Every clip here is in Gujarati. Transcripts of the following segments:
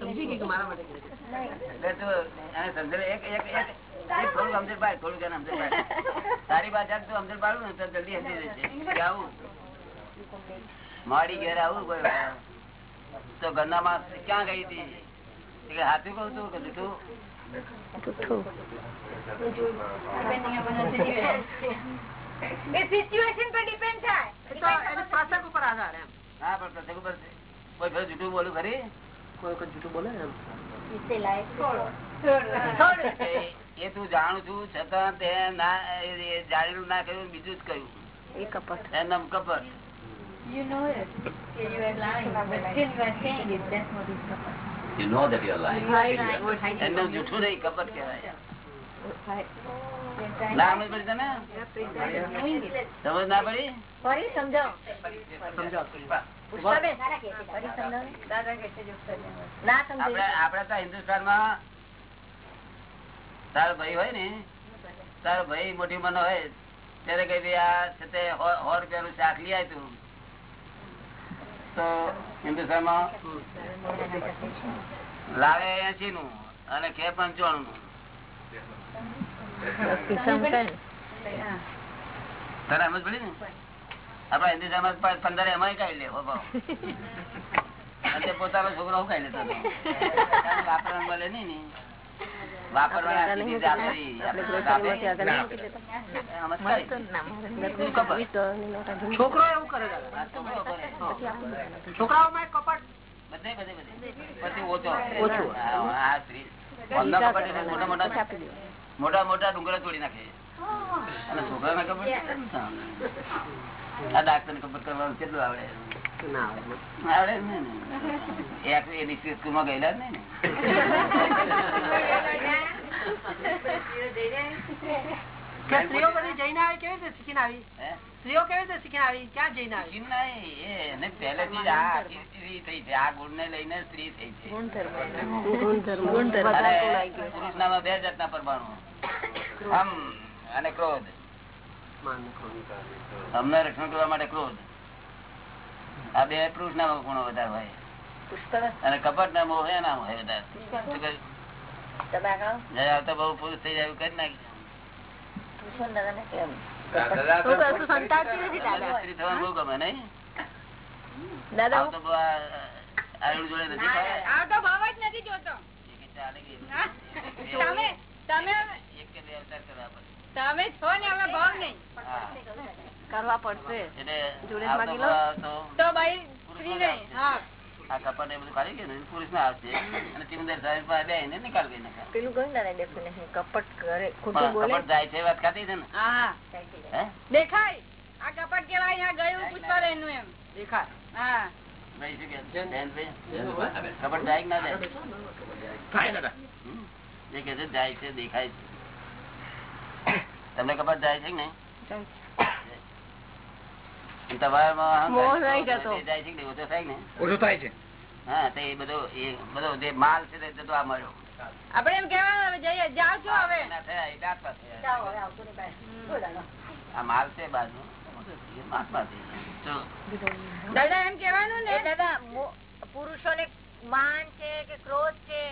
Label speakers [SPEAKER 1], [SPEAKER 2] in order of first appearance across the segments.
[SPEAKER 1] સમજી ગઈ કે મારા માટે
[SPEAKER 2] એટલે તું એને સમજણ એક એક એક એક સમજણ પાડ થોડુંક એને સમજણ પાડ તારી ભાષા તું સમજણ પાડું ને તો જલ્દી સમજી જશે કે આવું. મારી ઘેર આવું કોઈ તો ગંદા માં ક્યાં ગઈ હતી? હાથું કહું તું કે જૂઠું?
[SPEAKER 3] એ સિચ્યુએશન પર ડિપેન્ડ થાય.
[SPEAKER 1] તો એની પ્રસંગ ઉપર આધાર એમ.
[SPEAKER 2] હા પણ પ્રસંગ ઉપર કોઈ જૂઠું બોલું ખરી?
[SPEAKER 1] કોઈ વખત જૂઠું બોલે ને
[SPEAKER 2] એ- તું જાણું છું છતાં તે ના એ- એ જાણેલું ના કહ્યું બીજું જ કહ્યું
[SPEAKER 4] એ કપટ
[SPEAKER 2] એમ કપટ
[SPEAKER 3] You know it. You are lying, still you are saying it. That's what is kapat.
[SPEAKER 5] You know that you are lying.
[SPEAKER 2] એનું નામ જૂઠું નહીં કપટ કહેવાય
[SPEAKER 3] You're
[SPEAKER 2] ના
[SPEAKER 3] trying
[SPEAKER 2] પડી સમજ ના પડી?
[SPEAKER 4] ફરી સમજાવો.
[SPEAKER 2] આપડે તો હિન્દુસ્તાનમાં તારો ભાઈ હોય ને તારો ભાઈ મોટી મનો હોય ત્યારે કઈ ભઈ આ છે તે સો રૂપિયા નું શાક લઈ આવ્યું તું. તો હિન્દુસ્તાનમાં લાવે એસી નું અને કે પંચાણું નું
[SPEAKER 4] કિશન
[SPEAKER 2] તને સમજ પડી ને આપડા હિન્દુસ્તાનમાં પંદર એમાં કઈ લે અને પોતાનો છોકરો હું કાઢી લેતો. વાપરવાનું મળે નઈ ને.
[SPEAKER 1] છોકરો એવું કરે કપટ
[SPEAKER 2] બધે બધે બધે પછી ઓછો
[SPEAKER 1] ઓછું.
[SPEAKER 2] મોટા મોટા. મોટા મોટા ડુંગરા તોડી નાખે. અને છોકરાને ખબર આ ડાક્ટર ને ખબર કરવાનું કેટલું આવડે આવડે ને? એની સ્કૂલમાં ગયેલા જ નહીં ને?
[SPEAKER 1] કે સ્ત્રીઓ બધી જઈને આવી કેવી રીતે શીખીને આવી? સ્ત્રીઓ કેવી રીતે શીખીને આવી? ક્યાં જઈને આવી?
[SPEAKER 2] નહીં, પહેલેથી આ સ્ત્રી થઈ છે. આ ગુણ ને લઈને સ્ત્રી થઈ છે.
[SPEAKER 4] ગુણધર્મ. ગુણધર્મ. ગુણધર્મ.
[SPEAKER 2] અને
[SPEAKER 4] વધારે બોલાઈ ગયું.
[SPEAKER 2] પુરુષનામાં બે જાતના પરમાણુ હમ અને ક્રોધ. અમને રક્ષણ કરવા માટે ક્રોધ. આ બે પુરુષના ગુણો વધારે હોય. અને કપટ ના મોહ એના હોય વધારે. જયારે આવતા બહુ પુરુષ થઈ જાય કરી નાખી.
[SPEAKER 3] તમે છો ને હવે ભાવ નહીં.
[SPEAKER 4] કરવા પડશે. જોડે માગી લો.
[SPEAKER 3] તો ભાઈ સ્ત્રી નહીં. હા.
[SPEAKER 2] આ કપટ ને બધું કાઢી ગયું પુરુષમાં આવશે અને ચિમંદર સાહેબ પાસે એને નિકાલ કરી નાખે.
[SPEAKER 4] પેલું ગયું દાદા નહીં કપટ કરે ખોટું બોલે.
[SPEAKER 2] કપટ જાય છે વાત ખાતી છે ને?
[SPEAKER 3] દેખાય. આ કપટ કેવાય આ ગયું પુષ્પાબેનનું એમ.
[SPEAKER 1] દેખાય.
[SPEAKER 3] હા.
[SPEAKER 2] ભાઈ છે? જયંતભાઈ? કપટ જાય ના જાય? એ કે છે જાય છે દેખાય છે. તમને કપટ જાય છે કે નહીં? તમારામાં અહંકાર
[SPEAKER 4] મોહ
[SPEAKER 2] છે,
[SPEAKER 4] નહીં જતો.
[SPEAKER 2] એ જાય છે કે નહીં? ઓછો થાય કે નહીં?
[SPEAKER 5] થાય છે.
[SPEAKER 2] હા તો એ બધો એ બધો જે માલ છે તે જતો આ મળ્યો.
[SPEAKER 3] આપડે એમ કેવાનું હવે. જાઓ છો હવે
[SPEAKER 2] ના. આ માલ છે બાજુ.
[SPEAKER 3] દાદા એમ કેવાનું ને?
[SPEAKER 4] દાદા માન છે કે ક્રોધ છે?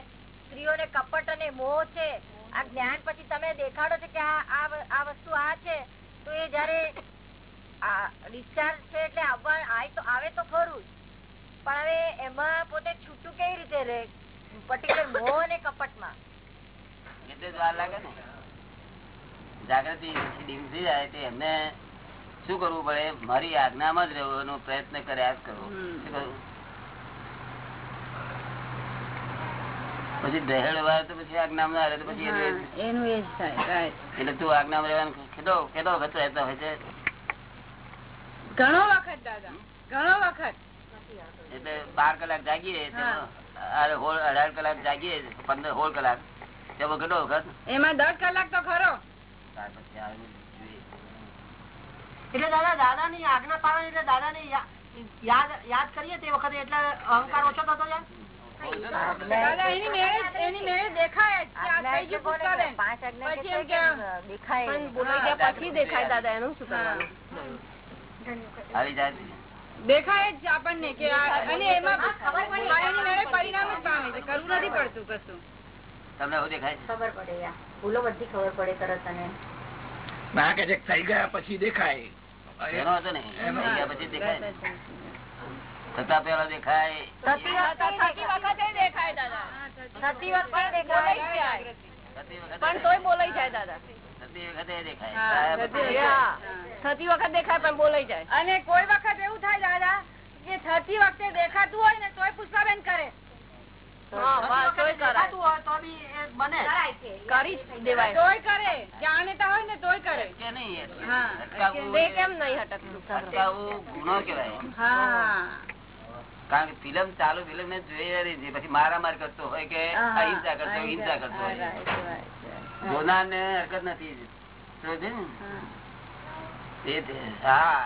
[SPEAKER 4] સ્ત્રીઓને કપટ અને મોહ છે? આ જ્ઞાન પછી તમે દેખાડો છો કે આ વસ્તુ આ છે? તો એ જયારે ડિસ્ચાર્જ છે એટલે આવવા આય તો આવે તો ખરું પણ હવે એમાં પોતે છૂટું કેવી રીતે રહે? પર્ટિક્યુલર મોહ અને કપટમાં.
[SPEAKER 2] એટલે વાર લાગે ને. જાગૃતિ ડીમ જાય તે એમને શું કરવું પડે? મારી આજ્ઞામાં જ રહેવાનો પ્રયત્ન કર્યા કરવો કરવું? પછી દહેડ વાર તો પછી આજ્ઞામાં ના રહે તો પછી એનું એ જ.
[SPEAKER 3] એનું એ જ થાય right.
[SPEAKER 2] એટલે તું આજ્ઞામાં રહેવાનું કેટલો કેટલો વખત રહેતો હોય છે.
[SPEAKER 3] ઘણો વખત દાદા. ઘણો વખત.
[SPEAKER 2] એટલે બાર કલાક જાગીએ અઢાર કલાક જાગીએ પંદર સોળ કલાક. તેમાં કેટલો વખત?
[SPEAKER 3] એમાં દસ કલાક તો ખરો.
[SPEAKER 1] એટલે દાદા દાદા ની આજ્ઞા પાડવાની એટલે દાદા ની યાદ યાદ કરીએ તે વખતે એટલે અહંકાર ઓછો થતો
[SPEAKER 3] એની મેળે દેખાય પછી
[SPEAKER 4] દેખાય.
[SPEAKER 3] પણ
[SPEAKER 4] બોલાઈ
[SPEAKER 2] હા,
[SPEAKER 4] ગયા પછી દેખાય
[SPEAKER 2] જાગૃતિ
[SPEAKER 4] દાદા એનું શું કરવાનું?
[SPEAKER 2] હારી જાય
[SPEAKER 3] દેખાય જ આપણને કે અને એમાં પરિણામ જ પામે છે. કરવું
[SPEAKER 4] નથી પડતું કશું.
[SPEAKER 2] તમને એવું દેખાય
[SPEAKER 3] ખબર પડે. ભૂલો બધી ખબર પડે તરત અને
[SPEAKER 6] ના કે જે થઈ ગયા પછી દેખાય.
[SPEAKER 2] એનો હતો ને. થઈ ગયા પછી દેખાય. થતા પેલા દેખાય.
[SPEAKER 3] થતી વખતે
[SPEAKER 4] દેખાય. દાદા.
[SPEAKER 3] થતી વખતે દેખાય.
[SPEAKER 4] પણ તોય બોલાઈ જાય દાદા.
[SPEAKER 2] થતી વખતે દેખાય
[SPEAKER 4] થતી વખતે. પણ બોલાઈ જાય.
[SPEAKER 3] અને કોઈ વખત એવું થાય દાદા કે થતી વખતે દેખાતું હોય ને તોય પુષ્પાબેન કરે.
[SPEAKER 4] હા, બસ, તોય કરાય.
[SPEAKER 1] દેખાતું હોય તો બી એ બને.
[SPEAKER 4] કરી દેવાય.
[SPEAKER 3] તોય કરે જાણતા હોય ને તોય કરે.
[SPEAKER 2] અટકે નહીં એટલે.
[SPEAKER 3] હા,
[SPEAKER 2] અટકાવવું
[SPEAKER 4] તે કેમ નહીં હટકતું
[SPEAKER 2] ગુનો કહેવાય.
[SPEAKER 3] હા.
[SPEAKER 2] કારણ કે ફિલ્મ ચાલુ ફિલ્મ ને જોઈએ પછી મારામાર કરતો હોય કે અહિંસા કરતો હોય હિંસા કરતો હોય. જોનાર ને હરકત નથી? હા.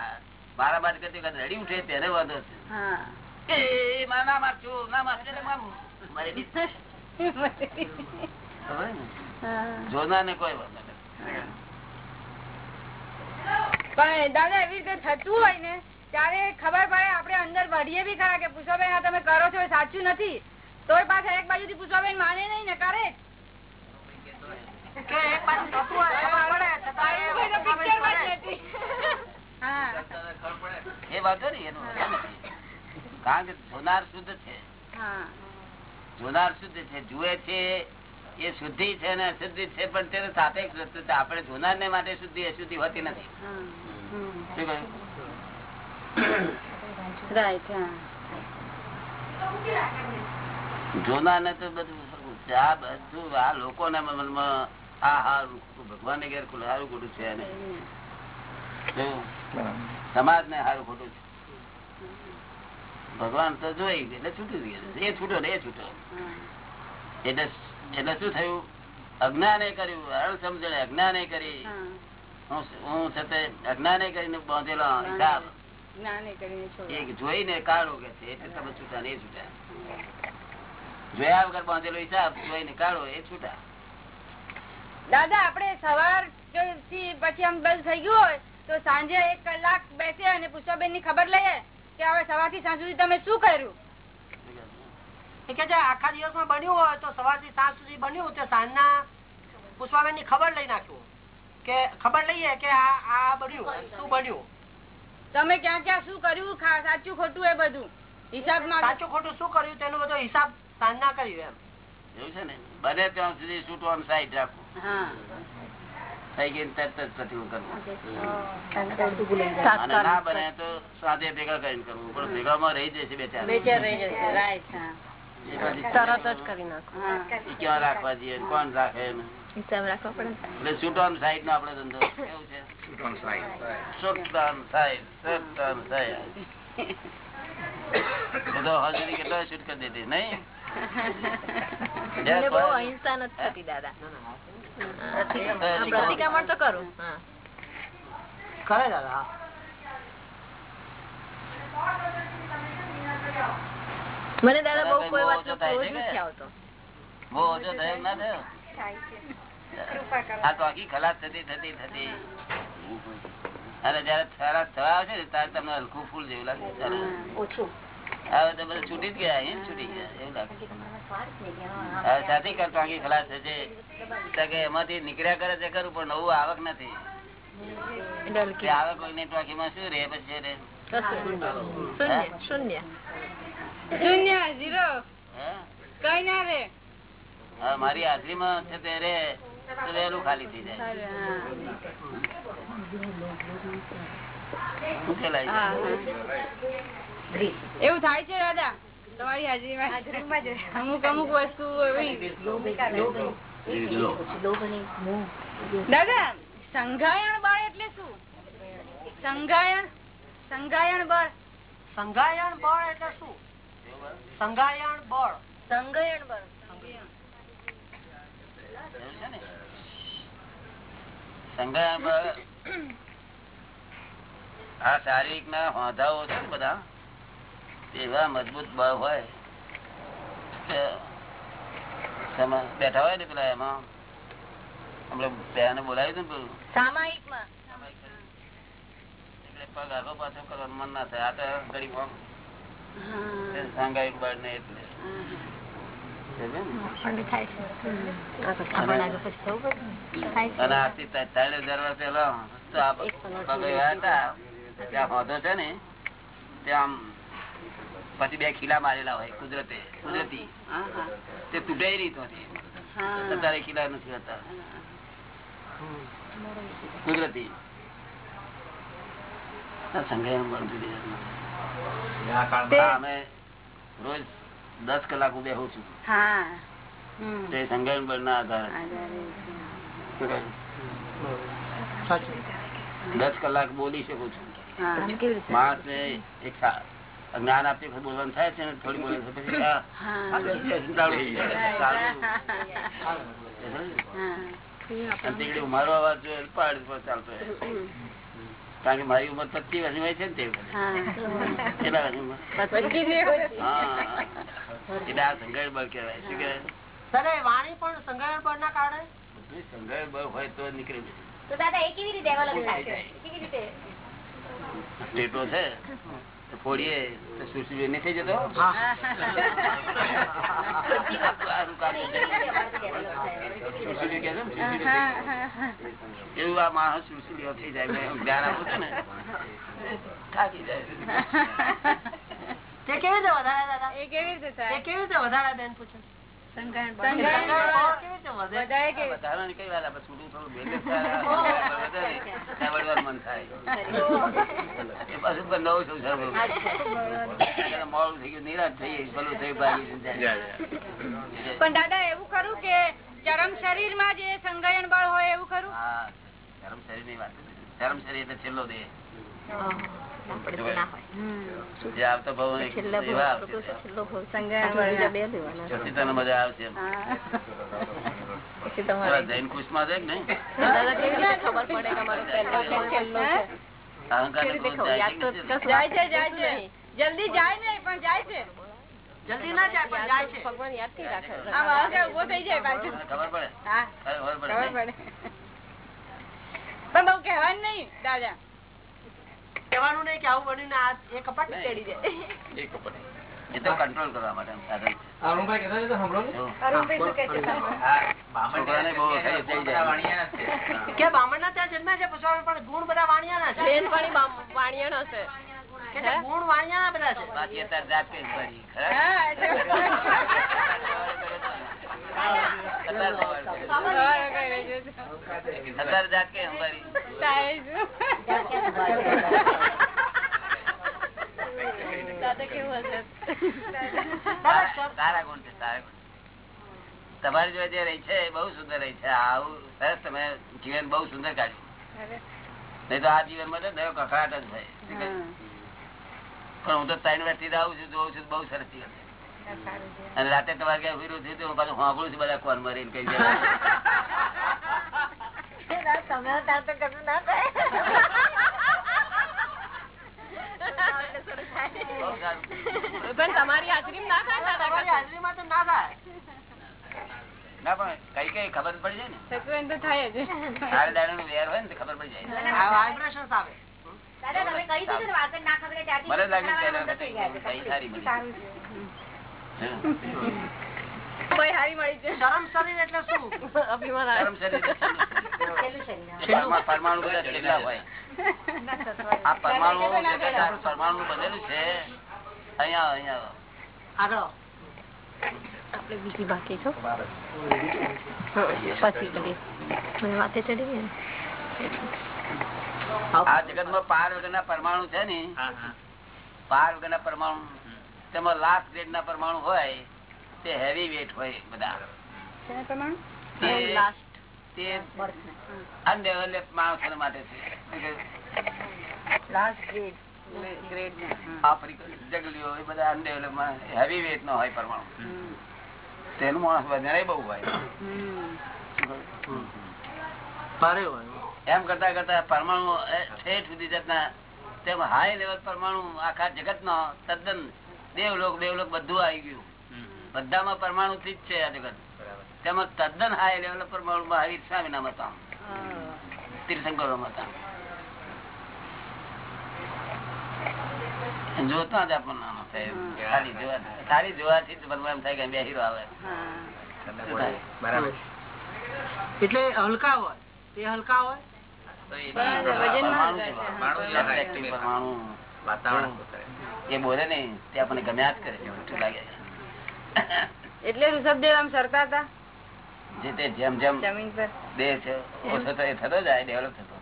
[SPEAKER 2] મારામાર કરતી વખત રડી ઉઠે તેને વાંધો છે. એ મારે ના મારશું ના મારશું એટલે આમ મરેલી જ છે. ખબર ને? જોનાર ને કોઈ વાંધો નથી.
[SPEAKER 3] પણ દાદા એવી રીતે થતું હોય ને ત્યારે ખબર પડે આપડે અંદર વળીએ બી ખરા કે પુષ્પાબેન આ તમે કરો છો એ સાચું નથી. તો પાછા એક બાજુ થી પુષ્પાબેન માને નહીં ને કરે.
[SPEAKER 2] કારણ કે જોનાર શુદ્ધ છે.
[SPEAKER 3] હા.
[SPEAKER 2] જોનાર શુદ્ધ છે જુએ છે એ શુદ્ધિ છે ને અશુદ્ધિ છે પણ તેનો સાપેક્ષ વસ્તુ છે. આપણે જોનાર ને માટે શુદ્ધિ અશુદ્ધિ હોતી નથી. શું કહ્યું?
[SPEAKER 3] રાઈટ
[SPEAKER 2] ને તો બધું. આ બધું આ લોકોના મનમાં આ હારું ભગવાન ને ઘેર હારું ખોટું છે સમાજ ને હારું ખોટું છે. ભગવાન તો જોઈ એટલે છૂટી ગયું એ છૂટો ને એ છૂટો. એટલે એટલે શું થયું? અજ્ઞાને કર્યું અળ સમજણે અજ્ઞાને કરી. હું. હું છતાં અજ્ઞાને કરીને બાંધેલો હિસાબ
[SPEAKER 3] જ્ઞાને કરીને છોડો.
[SPEAKER 2] એ જોઈને કાઢો કે છે એટલે તમે છૂટા ને છૂટા. જોયા વગર બાંધેલો હિસાબ જોઈને કાઢો એ છૂટા.
[SPEAKER 3] દાદા આપણે સવારથી પછી આમ બંધ થઈ ગયું હોય તો સાંજે એક કલાક બેસે અને પુષ્પાબેનની ખબર લઈએ કે હવે સવારથી સાંજ સુધી તમે શું કર્યું?
[SPEAKER 1] આખા આખા દિવસમાં બન્યું હોય તો સવારથી સાંજ સુધી બન્યું તો સાંજના પુષ્પાબેનની ખબર લઈ નાખ્યું કે ખબર લઈએ કે આ આ બન્યું શું બન્યું?
[SPEAKER 3] તમે ક્યાં ક્યાં શું કર્યું? સાચું ખોટું એ બધું. હિસાબમાં
[SPEAKER 1] સાચું ખોટું શું કર્યું? તેનો બધો હિસાબ સાંજના કર્યું એમ.
[SPEAKER 2] એવું છે ને? બને ત્યાં સુધી છૂટો સાઈડ રાખવું થઈ ગઈ તરત જ પ્રતિકૂળ કરવું. અને ના બને તો સાંજે ભેગા કરીને કરવું. પણ ભેગામાં રહી જશે બે ચાર
[SPEAKER 3] બેચેર રહી જશે રાઈટ હા.
[SPEAKER 2] એ પછી
[SPEAKER 4] તરત જ કરી નાખો.
[SPEAKER 2] ક્યાં રાખવા જઈએ? કોણ રાખે છૂટવાનું
[SPEAKER 4] હિસાબ
[SPEAKER 2] સાઈડ નો. આપડે ધંધો. કેવું છે? બધો હાજરી કેટલો દીધી નહીં?
[SPEAKER 4] મને બહુ અહિંસા નથી થતી દાદા. પ્રતિક્રમણ તો કરું.
[SPEAKER 1] કરે દાદા.
[SPEAKER 4] મને દાદા બહુ
[SPEAKER 2] કોઈ
[SPEAKER 4] વાત નથી આવતો.
[SPEAKER 2] બહુ ઓછો થયો ના થયો? આ તો આખી ખલાસ થતી થતી થતી. અને જયારે ખલાસ થવા આવશે ને ત્યારે તમને હલકું ફૂલ જેવું લાગે. હવે તો બધું છૂટી જ ગયા અહીં જ છૂટી ગયા એવું લાગે. હવે સાથી કરતો આખી ખલાસ થશે. કે એમાંથી નીકળ્યા કરે છે ખરું પણ નવું આવક નથી. આવક હોયની ટોકીમાં શું રે પછી રે
[SPEAKER 4] શૂન્ય શૂન્ય.
[SPEAKER 3] ઝીરો. કઈ ના રે
[SPEAKER 2] મારી હાજરીમાં છે તે રે તો વહેલું ખાલી થઈ જાય?
[SPEAKER 3] એવું થાય છે દાદા? તમારી હાજરીમાં અમુક અમુક વસ્તુ દાદા સંઘાયણ બળ એટલે શું? સંઘાયણ સંઘાયણ બળ.
[SPEAKER 1] સંઘાયણ બળ એટલે શું? સંઘાયણ બળ.
[SPEAKER 3] સંઘાયણ બળ.
[SPEAKER 2] સંઘાયણ છે ને સંઘાય બ- આ શારીરિક ના હોંધાઓ છે ને બધા? એવા મજબૂત બળ હોય. બેઠા હોય ને પેલા એમાં? હમણાં બેને બોલાવ્યું હતું ને પેલું?
[SPEAKER 3] સામાયિકમાં.
[SPEAKER 2] એટલે પગ આગો પાછો કરવાનું મન ના થાય. આ તો ગરીબ આમ બળ ને એટલે. પછી બે ખીલા મારેલા હોય કુદરતે. કુદરતી. તે તૂટે નહીં અત્યારે ખીલા નથી હોતા. કુદરતી. સંગ્રહ અમે રોજ દસ કલાક હું બેહું છું તે સંગ્રહ બળ ના આધારે દસ કલાક બોલી શકું છું. માણસ ને એક જ્ઞાન આપતી વખતે બોલવાનું થાય છે ને થોડી બોલે છે પછી મારો અવાજ ચાલતો હોય. કારણ કે મારી ઉંમર પચીસ વર્ષની હોય છે ને તે કેટલા વર્ષની એટલે આ સંઘર્ષ બળ કહેવાય. શું કહેવાય?
[SPEAKER 1] વાણી પણ સંગ્રહણ બળના કારણે?
[SPEAKER 2] સંઘર્ષ બળ હોય તો નીકળે
[SPEAKER 4] તો દાદા એ કેવી રીતે છે?
[SPEAKER 2] સ્ટેટો છે? તો ફોડીએ તો સુરસુરી નહીં થઈ જતો. એવું આ માણસ સુરસુરીઓ થઈ જાય મેં ધ્યાન આપું છું ને. થાકી જાય
[SPEAKER 1] કેવી રીતે વધારા દાદા?
[SPEAKER 3] એ કેવી રીતે
[SPEAKER 1] એ
[SPEAKER 3] થાય
[SPEAKER 1] કેવી રીતે વધારા બેન પૂછે?
[SPEAKER 2] પણ
[SPEAKER 3] દાદા એવું ખરું કે ચરમ શરીરમાં જે સંગ્રહણ બળ હોય એવું ખરું?
[SPEAKER 2] ચરમ શરીરની વાત ચરમ શરીર એટલે છેલ્લો દેહ. ને જાય છે?
[SPEAKER 3] જાય જલ્દી જાય નહીં પણ જાય છે.
[SPEAKER 1] જલ્દી ના જાય પણ જાય છે.
[SPEAKER 3] આમ અહંકાર ઊભો થઈ જાય પાછું.
[SPEAKER 2] ખબર પડે?
[SPEAKER 3] હા.
[SPEAKER 2] ખબર પડે
[SPEAKER 3] ખબર
[SPEAKER 2] નહીં?
[SPEAKER 3] પડે. પણ બહુ કહેવાનું નહીં દાદા.
[SPEAKER 1] કહેવાનું નહીં કે આવું બન્યું ને આ એ કપાટ ચડી જાય
[SPEAKER 2] એ કપાટ. એ તો કંટ્રોલ કરવા માટે સાધન
[SPEAKER 6] અરુણભાઈ કહેતા હતા સાંભળો
[SPEAKER 3] અરુણભાઈ શું કહે છે
[SPEAKER 2] છોકરાને બહુ વખત થઈ જાય.
[SPEAKER 1] કે બામણના ત્યાં જન્મ્યા છે પૂછવા પણ ગુણ બધા વાણિયાના છે. કે જે ગુણ વાણિયાના બધા છે.
[SPEAKER 2] બાકી અત્યારે જાત કઈ ખરા? અત્યારે અંબારી. તમારી જોડે જે રહી છે એ બહુ સુંદર રહી છે. આવું સરસ તમે જીવન બહુ સુંદર કાઢ્યું. નહીં તો આ જીવનમાં તો દયો કકડાટ જ થાય પણ હું તો ત્રણ વર્ષથી આવું છું, જોઉં છું, બહુ સરસ જીવન અને રાતે તમારે ક્યાં વિરોધ થયું હું પાછું સાંભળું છું બધા કોન મરીને કઈ જાય
[SPEAKER 4] તમે તાર તો કશું ના થાય.
[SPEAKER 2] બહુ સારું.
[SPEAKER 1] તમારી હાજરીમાં તો ના થાય.
[SPEAKER 2] ના પણ કઈ કઈ ખબર પડી જાય ને?
[SPEAKER 3] સચવેન તો થાય જ.
[SPEAKER 2] સારા દાડા નું વેર હોય ને તો ખબર પડી જાય.
[SPEAKER 1] આ વાઇબ્રેશન્સ આવે.
[SPEAKER 4] દાદા તમે કહી દીધું ને ના ખબર
[SPEAKER 2] મને લાગ્યું. કઈ સારી આ પરમાણુ જગત
[SPEAKER 7] બીજી બાકી છો? પછી મને વાતે ચડી
[SPEAKER 2] આ માં પાર વગરના પરમાણુ છે ને. પાર વગરના પરમાણુ. તેમાં લાસ્ટ ગ્રેડ ના પરમાણુ હોય. તે હેવી વેટ હોય બધા. તે અનડેવલપ માણસો માટે છે. આફ્રિકન એ બધા અનડેવલપ હેવી વેટ નો હોય પરમાણુ. તેનું માણસ વધારે બહુ હોય.
[SPEAKER 1] હોય.
[SPEAKER 2] એમ કરતા કરતા પરમાણુ ઠેઠ સુધી જતા તેમ હાઈ લેવલ પરમાણુ આખા જગત નો તદ્દન દેવલોક દેવલોક બધું આવી ગયું. બધામાં પરમાણુ થી જ છે આ જગત. તેમાં તદ્દન હાઈ લેવલ પરમાણુ મહાવીર સ્વામી ના મતા તીર્થંકરો મતા જોતા જ આપણને જોવા જોવાથી જ થાય કે બે હીરો આવે.
[SPEAKER 8] બરાબર.
[SPEAKER 1] એટલે હલકા હોય. તે હલકા હોય?
[SPEAKER 2] પરમાણુ
[SPEAKER 8] વાતાવરણ
[SPEAKER 2] એ બોલે નઈ તે આપણને ગમ્યા જ કરે એવું લાગે
[SPEAKER 3] એટલે ઋષભદેવ આમ સરતા હતા?
[SPEAKER 2] જે તે જેમ જેમ
[SPEAKER 3] જમીન પર.
[SPEAKER 2] દેહ છે ઓછો થતો જાય ડેવલપ થતો.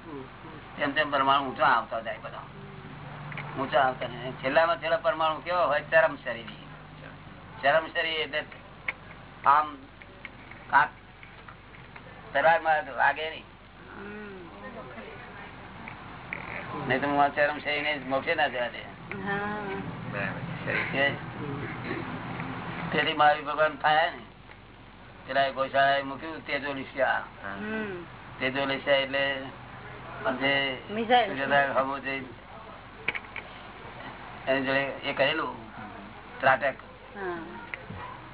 [SPEAKER 2] તેમ તેમ પરમાણુ ઊંચો આવતા જાય બધા. ઊંચો આવતા છેલ્લામાં છેલ્લા પરમાણુ કેવો હોય? ચરમ શરીર ચરમ શરીર એટલે આમ તલવારમાં વાગે નહીં. નહીં તો હું ચરમ શરીર ને મોક્ષે ના જવા દે. કે તેથી મહાવીર ભગવાન થયા ને પેલા ગોશાળા મૂક્યું તેજો લીસ્યા. તેજો લીસ્યા એટલે જે
[SPEAKER 3] મિસાઇલ.
[SPEAKER 2] સૂર્યોદય હમો જે એની જોડે એ કરેલું ત્રાટક.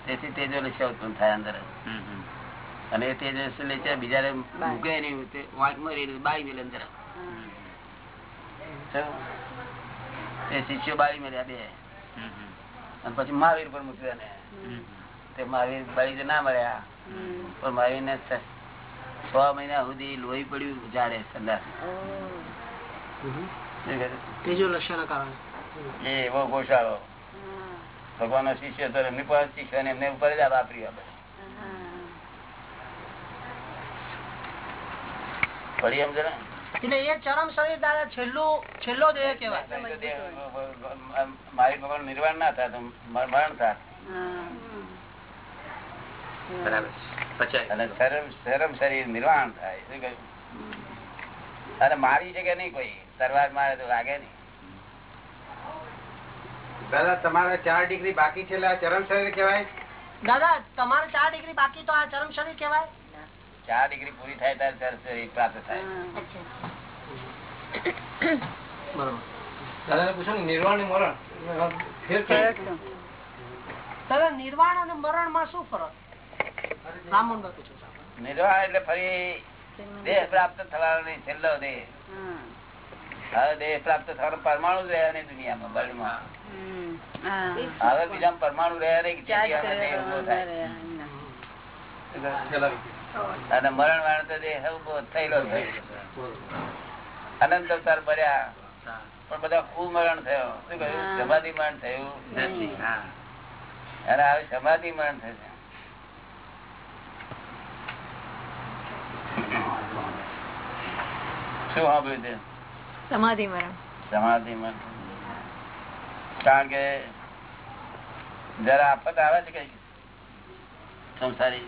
[SPEAKER 2] તેથી તેજો લીસ્યા ઉત્પન્ન થાય અંદર. અને એ તેજો લીસ્યા બીજા મૂકે નહીં વાંક મારી બાળી મેલે અંદર. તો એ શિષ્યો બાળી મળ્યા બે. અને પછી મહાવીર પર મૂક્યું એને. તે મહાવીર બાળી ના મળ્યા પણ મહાવીર ને છ મહિના સુધી લોહી પડ્યું જાડે સંદાસ
[SPEAKER 1] તેજો લક્ષ્ય કારણે.
[SPEAKER 2] એ એવો ગોશાળો. ભગવાન નો શિષ્ય તો એમની પર શિષ્ય ને એમને ઉપર જ આ વાપર્યું આપણે પડી એમ જરા
[SPEAKER 1] એટલે એ ચરમ શરીર દાદા છેલ્લું છેલ્લો દેહ કેવાય
[SPEAKER 2] મારી ભગવાન નિર્વાણ ના થાય તો મરણ થાય. અને નહીં કોઈ. મારે તો લાગે નહીં.
[SPEAKER 6] દાદા તમારે ચાર ડિગ્રી બાકી છે આ ચરમ શરીર કેવાય
[SPEAKER 1] દાદા તમારે ચાર ડિગ્રી બાકી તો આ ચરમ શરીર કેવાય
[SPEAKER 2] ચાર ડિગ્રી પૂરી થાય ત્યારે શરીર પ્રાપ્ત થાય.
[SPEAKER 1] બરોબર.
[SPEAKER 6] દાદાને પૂછો ને નિર્વાણ મરણ.
[SPEAKER 1] દાદા નિર્વાણ અને મરણમાં શું ફરક? બ્રાહ્મણ ભાઈ પૂછું.
[SPEAKER 2] નિર્વાણ એટલે ફરી દેહ પ્રાપ્ત થવાનો નહીં છેલ્લો દેહ. હવે દેહ પ્રાપ્ત થવાનો પરમાણુ જ રહ્યા નહીં દુનિયામાં બળમાં હવે બીજા પરમાણુ રહ્યા નહીં અને મરણ વાળો તો દેહ ઊભો થયેલો. અનંત અવતાર ભર્યા પણ બધા ખૂબ મરણ થયો. શું કહ્યું? સમાધિ મરણ થયું.
[SPEAKER 8] નથી
[SPEAKER 2] અને હવે સમાધિ મરણ થશે. શું સાંભળ્યું તે?
[SPEAKER 7] સમાધિ મરણ
[SPEAKER 2] સમાધિ મરણ કારણ કે જરા આફત આવે છે કઈ સંસારી.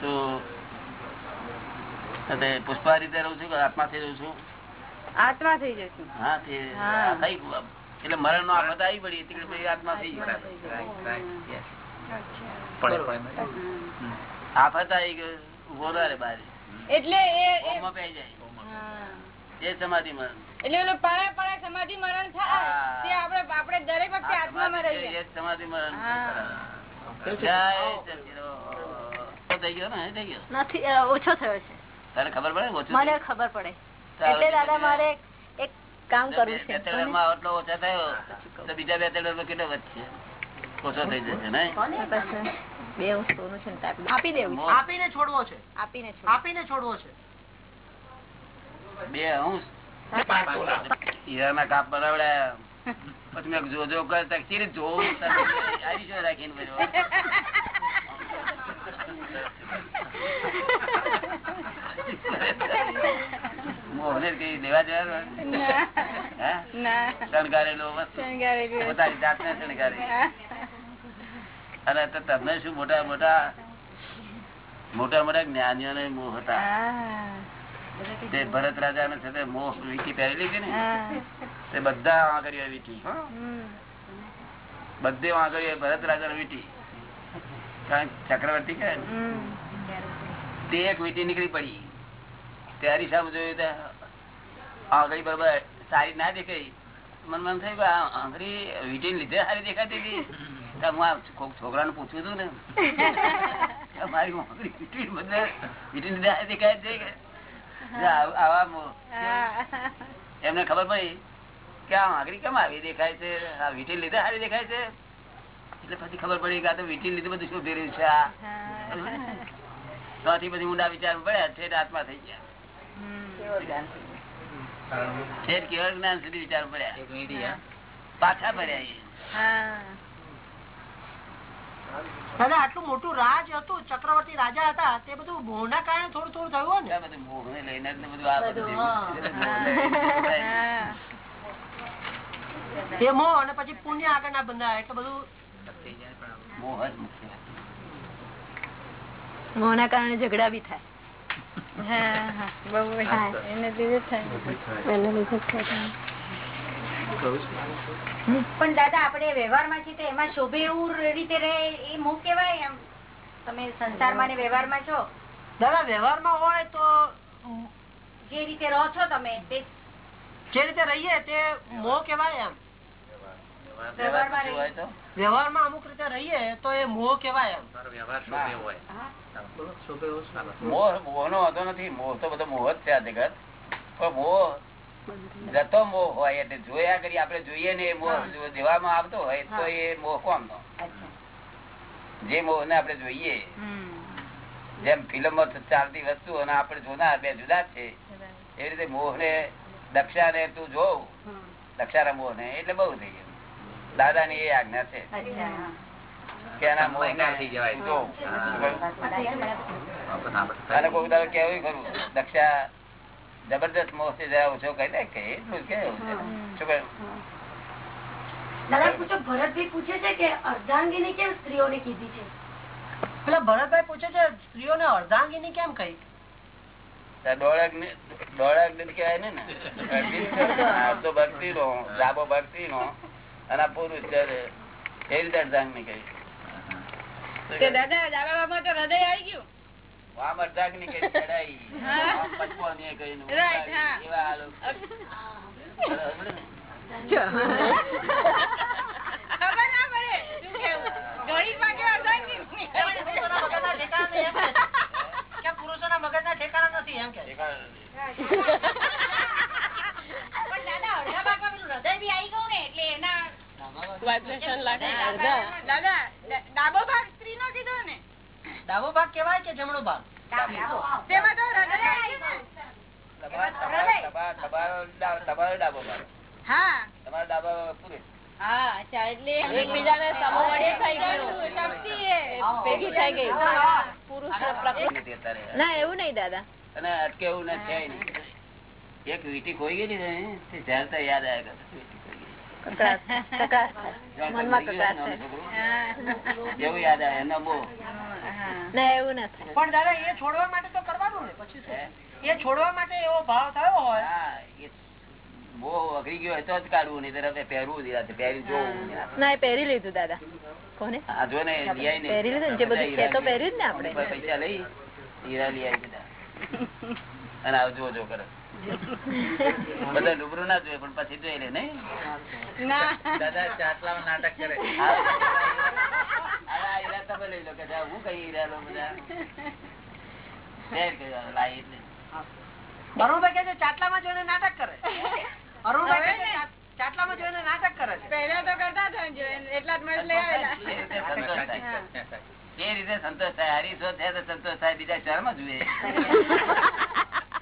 [SPEAKER 2] તું પુષ્પા રીતે રહું છું કે આત્માથી રહું છું?
[SPEAKER 3] આત્મા થઈ જશું
[SPEAKER 2] હા થઈ એટલે મરણ નો આફત આવી પડી એટલે પછી આત્મા થઈ આફત આવી ગયો ઊભો રે બારે
[SPEAKER 3] એટલે એ
[SPEAKER 2] સમાધિ મરણ.
[SPEAKER 3] એટલે પળે સમાધિ મરણ થાય તે આપણે આપણે દરેક વખતે આત્મામાં
[SPEAKER 2] સમાધિ
[SPEAKER 3] રહીએ.
[SPEAKER 2] છે, એ જ સમાધિ મરણ. જય થઈ ગયો ને? થઈ ગયો?
[SPEAKER 7] નથી ઓછો થયો છે.
[SPEAKER 2] તને ખબર પડે ઓછું
[SPEAKER 7] મને ખબર પડે. એટલે દાદા મારે એક કામ કરવું છે.
[SPEAKER 2] આટલો ઓછો થયો તો બીજા બે ત્રણ કેટલો વધશે? ઓછો થઈ જશે
[SPEAKER 7] ને બે સોનું છે ને આપી- દેવું
[SPEAKER 1] આપીને છોડવો છે.
[SPEAKER 7] આપીને છોડ
[SPEAKER 1] આપીને છોડવો છે.
[SPEAKER 2] બે કાપ પછી મેં કરતા ચીરી જોવું રાખીને બધું મોહને કઈ લેવા જવા શણગારેલો. પોતાની જાતને શણગારી. અને તમને શું મોટા મોટા મોટા મોટા જ્ઞાનીઓને મોહ હતા. તે ભરત રાજા ને સાથે મોહ વીટી પહેરેલી હતી ને તે બધા વાંકડીઓ વીટી. બધે. વાંકડીઓ ભરત રાજા વીટી. કારણ ચક્રવર્તી કહે તે એક વીટી નીકળી પડી. ત્યારે સામે જોયું આંગળી બરોબર સારી ના દેખાઈ મન મન થયું કે આંગળી વીટી લીધે સારી દેખાતી હતી. હું કોક છોકરાને પૂછ્યું હતું ને મારી આંગળી વીટી બદલે વીટી લીધે સારી દેખાય છે કે? જે આવ- આવા એમને ખબર પડી કે આ આંગળી કેમ આવી દેખાય છે? આ વીટી લીધે સારી દેખાય છે? એટલે પછી ખબર પડી કે આ તો વીટી લીધે બધું શું રહ્યું છે આ. ત્યાંથી પછી ઊંડા વિચાર પડ્યા છે આત્મા થઈ ગયા. છે કેવળ જ્ઞાન સુધી વિચાર પડ્યા.
[SPEAKER 8] એક મિનિટ
[SPEAKER 2] પાછા પડ્યા
[SPEAKER 1] દાદા આટલું મોટું રાજ હતું ચક્રવર્તી રાજા હતા તે બધું મોહના કારણે થોડું થોડું થયું
[SPEAKER 2] બધું ને? બધું લઈને
[SPEAKER 1] ને એ મોહ અને પછી પુણ્ય આગળ ના બંધાય એટલે બધું
[SPEAKER 8] આમ
[SPEAKER 2] મોહ
[SPEAKER 7] ના કારણે ઝઘડા બી થાય.
[SPEAKER 4] પણ દાદા વ્યવહાર વ્યવહારમાં છીએ તો એમાં શોભે એવું રીતે રહે એ મોહ કેવાય એમ. તમે સંસારમાં ને વ્યવહારમાં છો.
[SPEAKER 1] દાદા વ્યવહારમાં હોય તો
[SPEAKER 4] જે રીતે રહો છો તમે તે
[SPEAKER 1] જે રીતે રહીએ તે મોહ કેવાય એમ.
[SPEAKER 4] વ્યવહારમાં
[SPEAKER 2] શું હોય તો?
[SPEAKER 1] વ્યવહારમાં અમુક રીતે રહીએ તો એ મોહ કેવાય?
[SPEAKER 2] મોહ મોહ નો વાંધો નથી. મોહ તો બધો મોહ જ છે આ જગત પણ મોહ જતો મોહ હોય એટલે જોયા કરી આપડે જોઈએ ને એ મોહ જો દેવામાં આવતો હોય તો એ મોહ કોમ નો જે મોહ ને આપડે જોઈએ જેમ ફિલ્મ ચાલતી વસ્તુ અને આપણે જોનાર બે જુદા જ છે. એવી રીતે મોહ ને દક્ષા ને તું જોવ દક્ષારા મોહ ને એટલે બહુ થઈ ગયું. દાદા ની એ આજ્ઞા છે. કે કોઈ જબરદસ્ત મોહ જરા ઓછો કહી દે એટલું?
[SPEAKER 4] દાદા પૂછો ભરતભાઈ પૂછે છે કે અર્ધાંગીની કેમ સ્ત્રીઓને કીધી છે?
[SPEAKER 1] પેલા ભરતભાઈ પૂછે છે કેમ કહી?
[SPEAKER 2] દોડક ને દોડક ને કહેવાય ને ને. અડધી જ છે. અડધો ભક્તિ નો ડાબો ભક્તિ નો અને આ પુરુષ છે એ રીતે અડધાંગ નીકળી
[SPEAKER 3] તે દાદા દાદા તો હૃદય આવી ગયું.
[SPEAKER 2] ચડાઈ ને એવા
[SPEAKER 1] છે.
[SPEAKER 4] પણ દાદા અડધા ભાગમાં પેલું હૃદય બી આવી ગયું ને એટલે એના
[SPEAKER 3] દાદા ડાબો ભાગ સ્ત્રી કીધો ને.
[SPEAKER 1] ડાબો ભાગ કેવાય કે જમણો ભાગ?
[SPEAKER 3] તેમાં તો આવી
[SPEAKER 7] ગઈ.
[SPEAKER 2] એક વીટી ખોઈ ગયેલી ને તે તો યાદ આવ્યા
[SPEAKER 1] પણ દાદા હોય
[SPEAKER 2] તો જ કાઢવું નહીં તરફ પહેરવું નિરાતે પહેરી જોવું
[SPEAKER 7] ના પહેરી લીધું દાદા કોને
[SPEAKER 2] આ જો ને
[SPEAKER 7] પહેરી લીધું જે બધું છે તો પહેર્યું ને આપણે
[SPEAKER 2] પૈસા લઈ હીરા લઈ આવી અને આવ જો જો કરે બધા રૂબરૂ ના જોઈએ પણ પછી જોઈ લે નઈ
[SPEAKER 8] દાદા ચાટલા નાટક કરે.
[SPEAKER 2] તમે લઈ લો કે હું કઈ હીરા લો બધા લાઈ એટલે.
[SPEAKER 1] અરુણભાઈ કે છે ચાટલામાં જોઈને નાટક કરે. અરુણભાઈ કહે ચાટલામાં જોઈને નાટક કરે છે.
[SPEAKER 3] પહેલા તો કરતા હતા ને એટલા જ મળે લઈ આવેલા.
[SPEAKER 2] એ રીતે સંતોષ થાય. એ રીતે સંતોષ થાય હરીશો થયા તો સંતોષ થાય બીજા શરમ જ જોઈએ.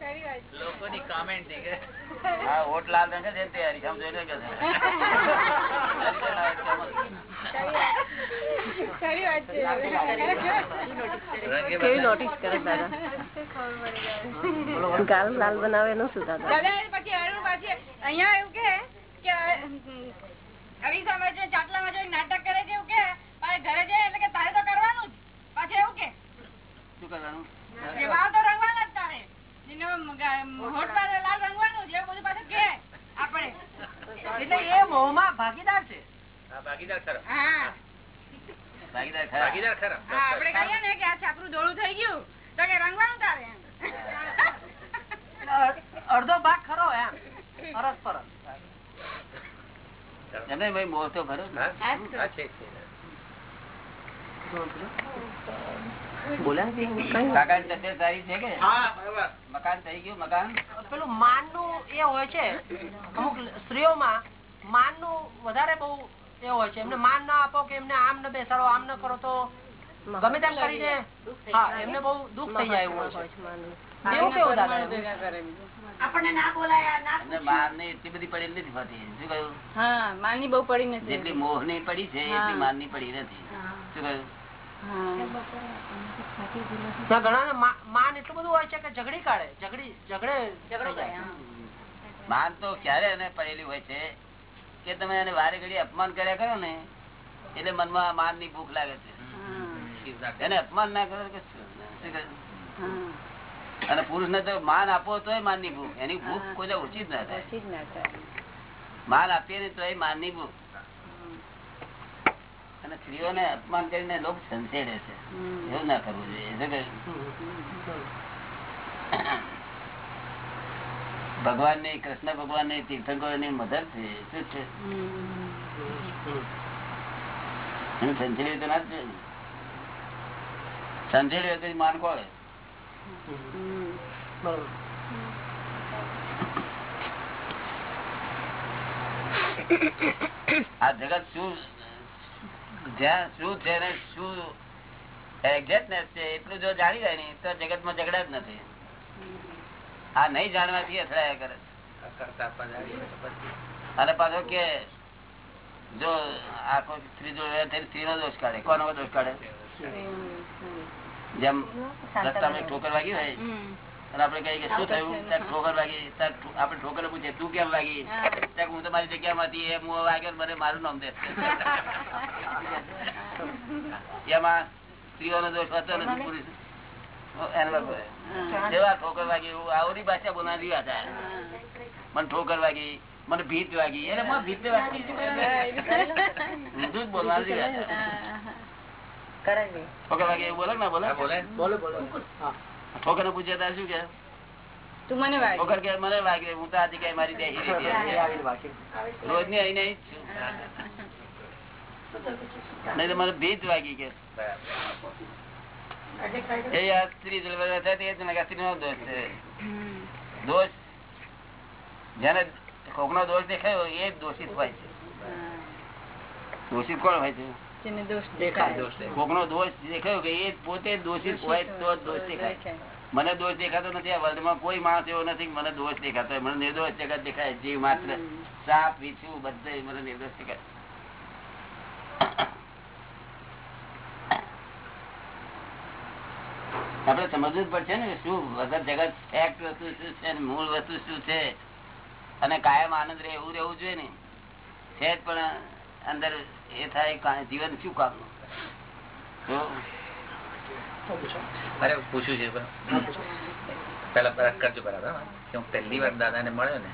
[SPEAKER 8] લોકોની કોમેન્ટ નહીં કે
[SPEAKER 2] હા ઓટ લાલ રંગ જ તે હરીશમ જોઈને કે છે. હરીશો લાલ કેમ જ?
[SPEAKER 3] ખરી વાત છે.
[SPEAKER 8] રંગે
[SPEAKER 7] કેવી નોટિસ કરે દાદા ગાલ લાલ બનાવે એનું શું દાદા?
[SPEAKER 3] દાદા પછી અરુણ પાછી અહીંયા એવું કે કે અરીસામાં ચાટલામાં જે નાટક કરે છે એવું કે ઘરે જાય એટલે કે તારે તો કરવાનું જ. પાછું એવું કે.
[SPEAKER 2] શું કરવાનું?
[SPEAKER 1] ભાગીદાર છે.
[SPEAKER 8] ભાગીદાર ખરો.
[SPEAKER 3] હા.
[SPEAKER 2] ભાગીદાર ખરા.
[SPEAKER 8] ભાગીદાર ખરો.
[SPEAKER 3] હા કહીએ ને કે આ છાપરું ધોળું થઈ ગયું તો કે રંગવાનું તારે
[SPEAKER 1] અડધો ભાગ ખરો એમ. પરસ પરસ
[SPEAKER 2] એમને ભાઈ મોહ તો ખરો જ ને.
[SPEAKER 8] હા, હા, છે, છે.
[SPEAKER 1] બોલ્યા નથી કઈ
[SPEAKER 2] કાકાની તબિયત સારી છે કે
[SPEAKER 6] હા બરાબર
[SPEAKER 2] મકાન થઈ ગયું મકાન?
[SPEAKER 1] પેલું માનનું એ હોય છે અમુક સ્ત્રીઓમાં માનનું વધારે બહુ એ હોય છે. એમને માન ના આપો કે એમને આમ ને બેસાડો આમ ન કરો તો ગમે તેમ કરીને હા એમને બહુ દુઃખ થઈ જાય એવું હોય છે. એવું કેવું દાદા
[SPEAKER 3] આપણને ના બોલાયા ના
[SPEAKER 2] એમને ની એટલી બધી પડી નથી હોતી. શું કહ્યું?
[SPEAKER 7] માની બહુ પડી નથી.
[SPEAKER 2] જેટલી મોહની પડી છે એટલી માનની પડી નથી. શું કહ્યું?
[SPEAKER 1] માન એટલું બધું હોય છે કે ઝઘડી કાઢે ઝઘડી ઝઘડે
[SPEAKER 3] ઝઘડો
[SPEAKER 1] જાય.
[SPEAKER 2] માન તો ક્યારે એને પડેલી હોય છે કે તમે એને વારે ઘડી અપમાન કર્યા કરો ને એટલે મનમાં માનની ભૂખ લાગે છે. એને અપમાન ના કરો કે અને પુરુષ ને તો માન આપો તોય માનની ભૂખ. એની ભૂખ કોઈ ઓછી જ ના થાય.
[SPEAKER 7] ના
[SPEAKER 2] માન આપીએ ને તોય માનની ભૂખ. અને સ્ત્રીઓને અપમાન કરીને લોકો સંસેડે છે. એવું ના કરવું જોઈએ. ભગવાનની કૃષ્ણ ભગવાનની તીર્થંકરો ની મદદ છે. શું છે? એને સંચેડ્યું તો ના જ જોઈએ સંચેડ્યું તો માન કોળે આ જગત શું જ્યાં શું છે ને શું એક્ઝેક્ટનેસ છે એટલું જો જાણી જાય ને તો જગતમાં ઝઘડા જ નથી. આ નહીં જાણવાથી અથડાયા કરે અને પાછો કે જો આખો સ્ત્રી જોડે સ્ત્રી નો દોષ કાઢે કોનો દોષ કાઢે? જેમ રસ્તામાં ઠોકર વાગી હોય. અને આપણે કહીએ કે શું થયું? ઠોકર વાગી આપડે ઠોકર પૂછે તું કેમ વાગી? હું. તમારી જગ્યા માંથી એ હું વાગ્યો મને મારું નામ દે. એમાં સ્ત્રીઓનો દોષ હતો નથી પુરુષ એને ઠોકર વાગી એવું આવરી ભાષા વાત આ. મને ઠોકર વાગી મને ભીત વાગી એટલે મને ભીત વાગી ઊંધું જ ઠોકર વાગી એવું બોલે ને બોલે?
[SPEAKER 8] હા, બોલે.
[SPEAKER 1] બોલો બોલો
[SPEAKER 2] પૂછ્યા ને ત્યારે શું કે?
[SPEAKER 7] તું મને વાગી.
[SPEAKER 2] ઠોકર કે મને વાગે હું તો આજે મારી બેસી રહી રોજની અહીં નહીં તો મને ભીજ વાગી કે એ આ સ્ત્રી જલવા થાય તે ને દોષ છે. દોષ? જેને કોકનો દોષ દેખાયો એ દોષિત હોય છે. દોષિત કોણ હોય છે?
[SPEAKER 7] જેને દોષ
[SPEAKER 1] દેખાય.
[SPEAKER 7] દેખાય.
[SPEAKER 8] દોષ દે.
[SPEAKER 2] કોકનો દોષ દેખાયો કે એ પોતે દોષિત હોય તો દોષ દેખાય. મને દોષ દેખાતો નથી આ વર્લ્ડમાં કોઈ માણસ એવો નથી મને દોષ દેખાતો મને નિર્દોષ જગત દેખાય જીવ માત્ર સાપ વીછું બધે મને નિર્દોષ દેખાય. આપડે સમજવું જ પડશે ને શું વગર જગત ફેક્ટ વસ્તુ શું છે મૂળ વસ્તુ શું છે? અને કાયમ આનંદ રહે એવું રહેવું જોઈએ ને. છે પણ અંદર એ થાય જીવન શું કામનું જો
[SPEAKER 8] મારે પૂછ્યું છે પેલા બરાબર કરજો બરાબર હું. પહેલી વાર દાદા ને મળ્યો ને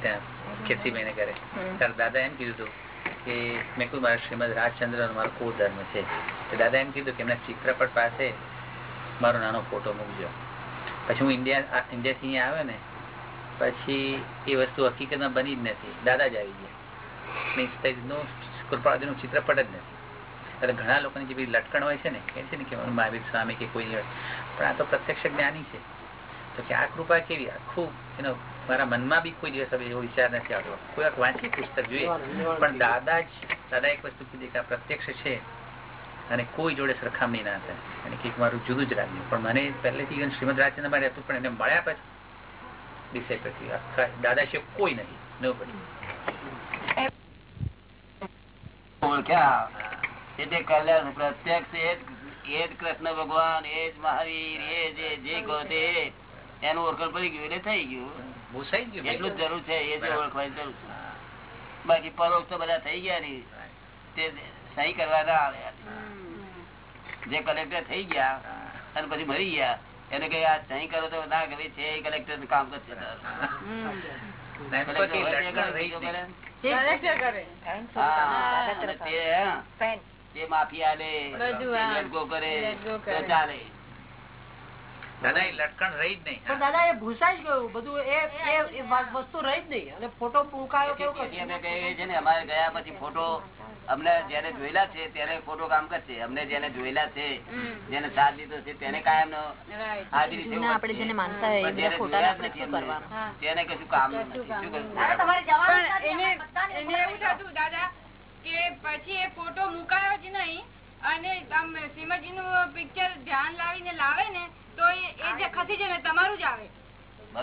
[SPEAKER 8] ત્યાં ખેતી મહિને કરે ત્યારે દાદા એમ કીધું હતું કે મેં કહ્યું મારા શ્રીમદ રાજચંદ્ર મારો કુળ ધર્મ છે દાદા એમ કીધું કે એમના ચિત્રપટ પાસે મારો નાનો ફોટો મૂકજો. પછી હું ઇન્ડિયા આ- ઇન્ડિયાથી અહીંયા આવ્યો ને પછી એ વસ્તુ હકીકતમાં બની જ નથી. દાદા જ આવી ગયા. મીન્સનું કૃપાળુનું ચિત્રપટ જ નથી. એટલે ઘણા લોકોની જે લટકણ હોય છે ને, કે છે ને કે મહાવીર સ્વામી કે કોઈ. પણ આ તો પ્રત્યક્ષ જ્ઞાની છે. તો કે આ કૃપા કેવી? આખું એનો મારા મનમાં બી કોઈ દિવસ એવો વિચાર નથી આવતો. કોઈ વાર વાંચી પુસ્તક જોઈએ. પણ દાદા જ, દાદા એક વસ્તુ કીધી કે આ પ્રત્યક્ષ છે અને કોઈ જોડે સરખામણી ના થાય. અને કંઈક મારું જુદું જ લાગ્યું પણ મને પહેલેથી even શ્રીમદ રાજચંદ્રમાં રહેતું, પણ એને મળ્યા પછી ડિસાઈડ કર્યું આખા દાદા છે કોઈ નહીં. ન પડી
[SPEAKER 2] ઓળખ્યા એટલે કલ્યાણ પ્રત્યક્ષ એ જ- કૃષ્ણ ભગવાન એ જ મહાવીર એ જે જે કહો એનું ઓળખાણ પડી ગયું એટલે થઈ ગયું.
[SPEAKER 8] ભૂસાઈ ગયું
[SPEAKER 2] એટલું જરૂર છે એ જે ઓળખવાની જરૂર છે. બાકી પરોક્ષ તો બધા થઈ ગયા નહીં. તે સહી કરવા ના આવે. જે કલેક્ટર થઈ ગયા અને પછી મરી ગયા એને કઈ આ સહી કરો તો ના ગમે છે એ કલેક્ટર કામ કરશે તે માફિયા લે કરે તો
[SPEAKER 7] કરે.
[SPEAKER 2] ચાલે.
[SPEAKER 8] દાદા એ લટકણ રહી જ નહીં.
[SPEAKER 1] દાદા એ ભૂસાઈ જ ગયું. બધું એ એ- એ વા- વસ્તુ રહી જ નહીં. અને ફોટો મૂકાયો કેવું
[SPEAKER 2] અમે કહીએ છીએ ને અમારે ગયા પછી ફોટો અમને જેને જોયેલા છે તેને ખોટું કામ કરશે. અમને જેને જોયેલા છે જેને સાથ દીધો છે તેને કાયમ નો હાજરી છે
[SPEAKER 7] આપણે જેને માનતા હોય
[SPEAKER 2] નથી તેને કશું કામ નથી. શું
[SPEAKER 4] તમારે જવાનું
[SPEAKER 3] એને એવું થતું દાદા કે પછી એ ફોટો મુકાયો જ નહીં અને શ્રીમદજી નું પિક્ચર ધ્યાન લાવીને લાવે ને તો એ જે ખસી જાય તમારું જ આવે.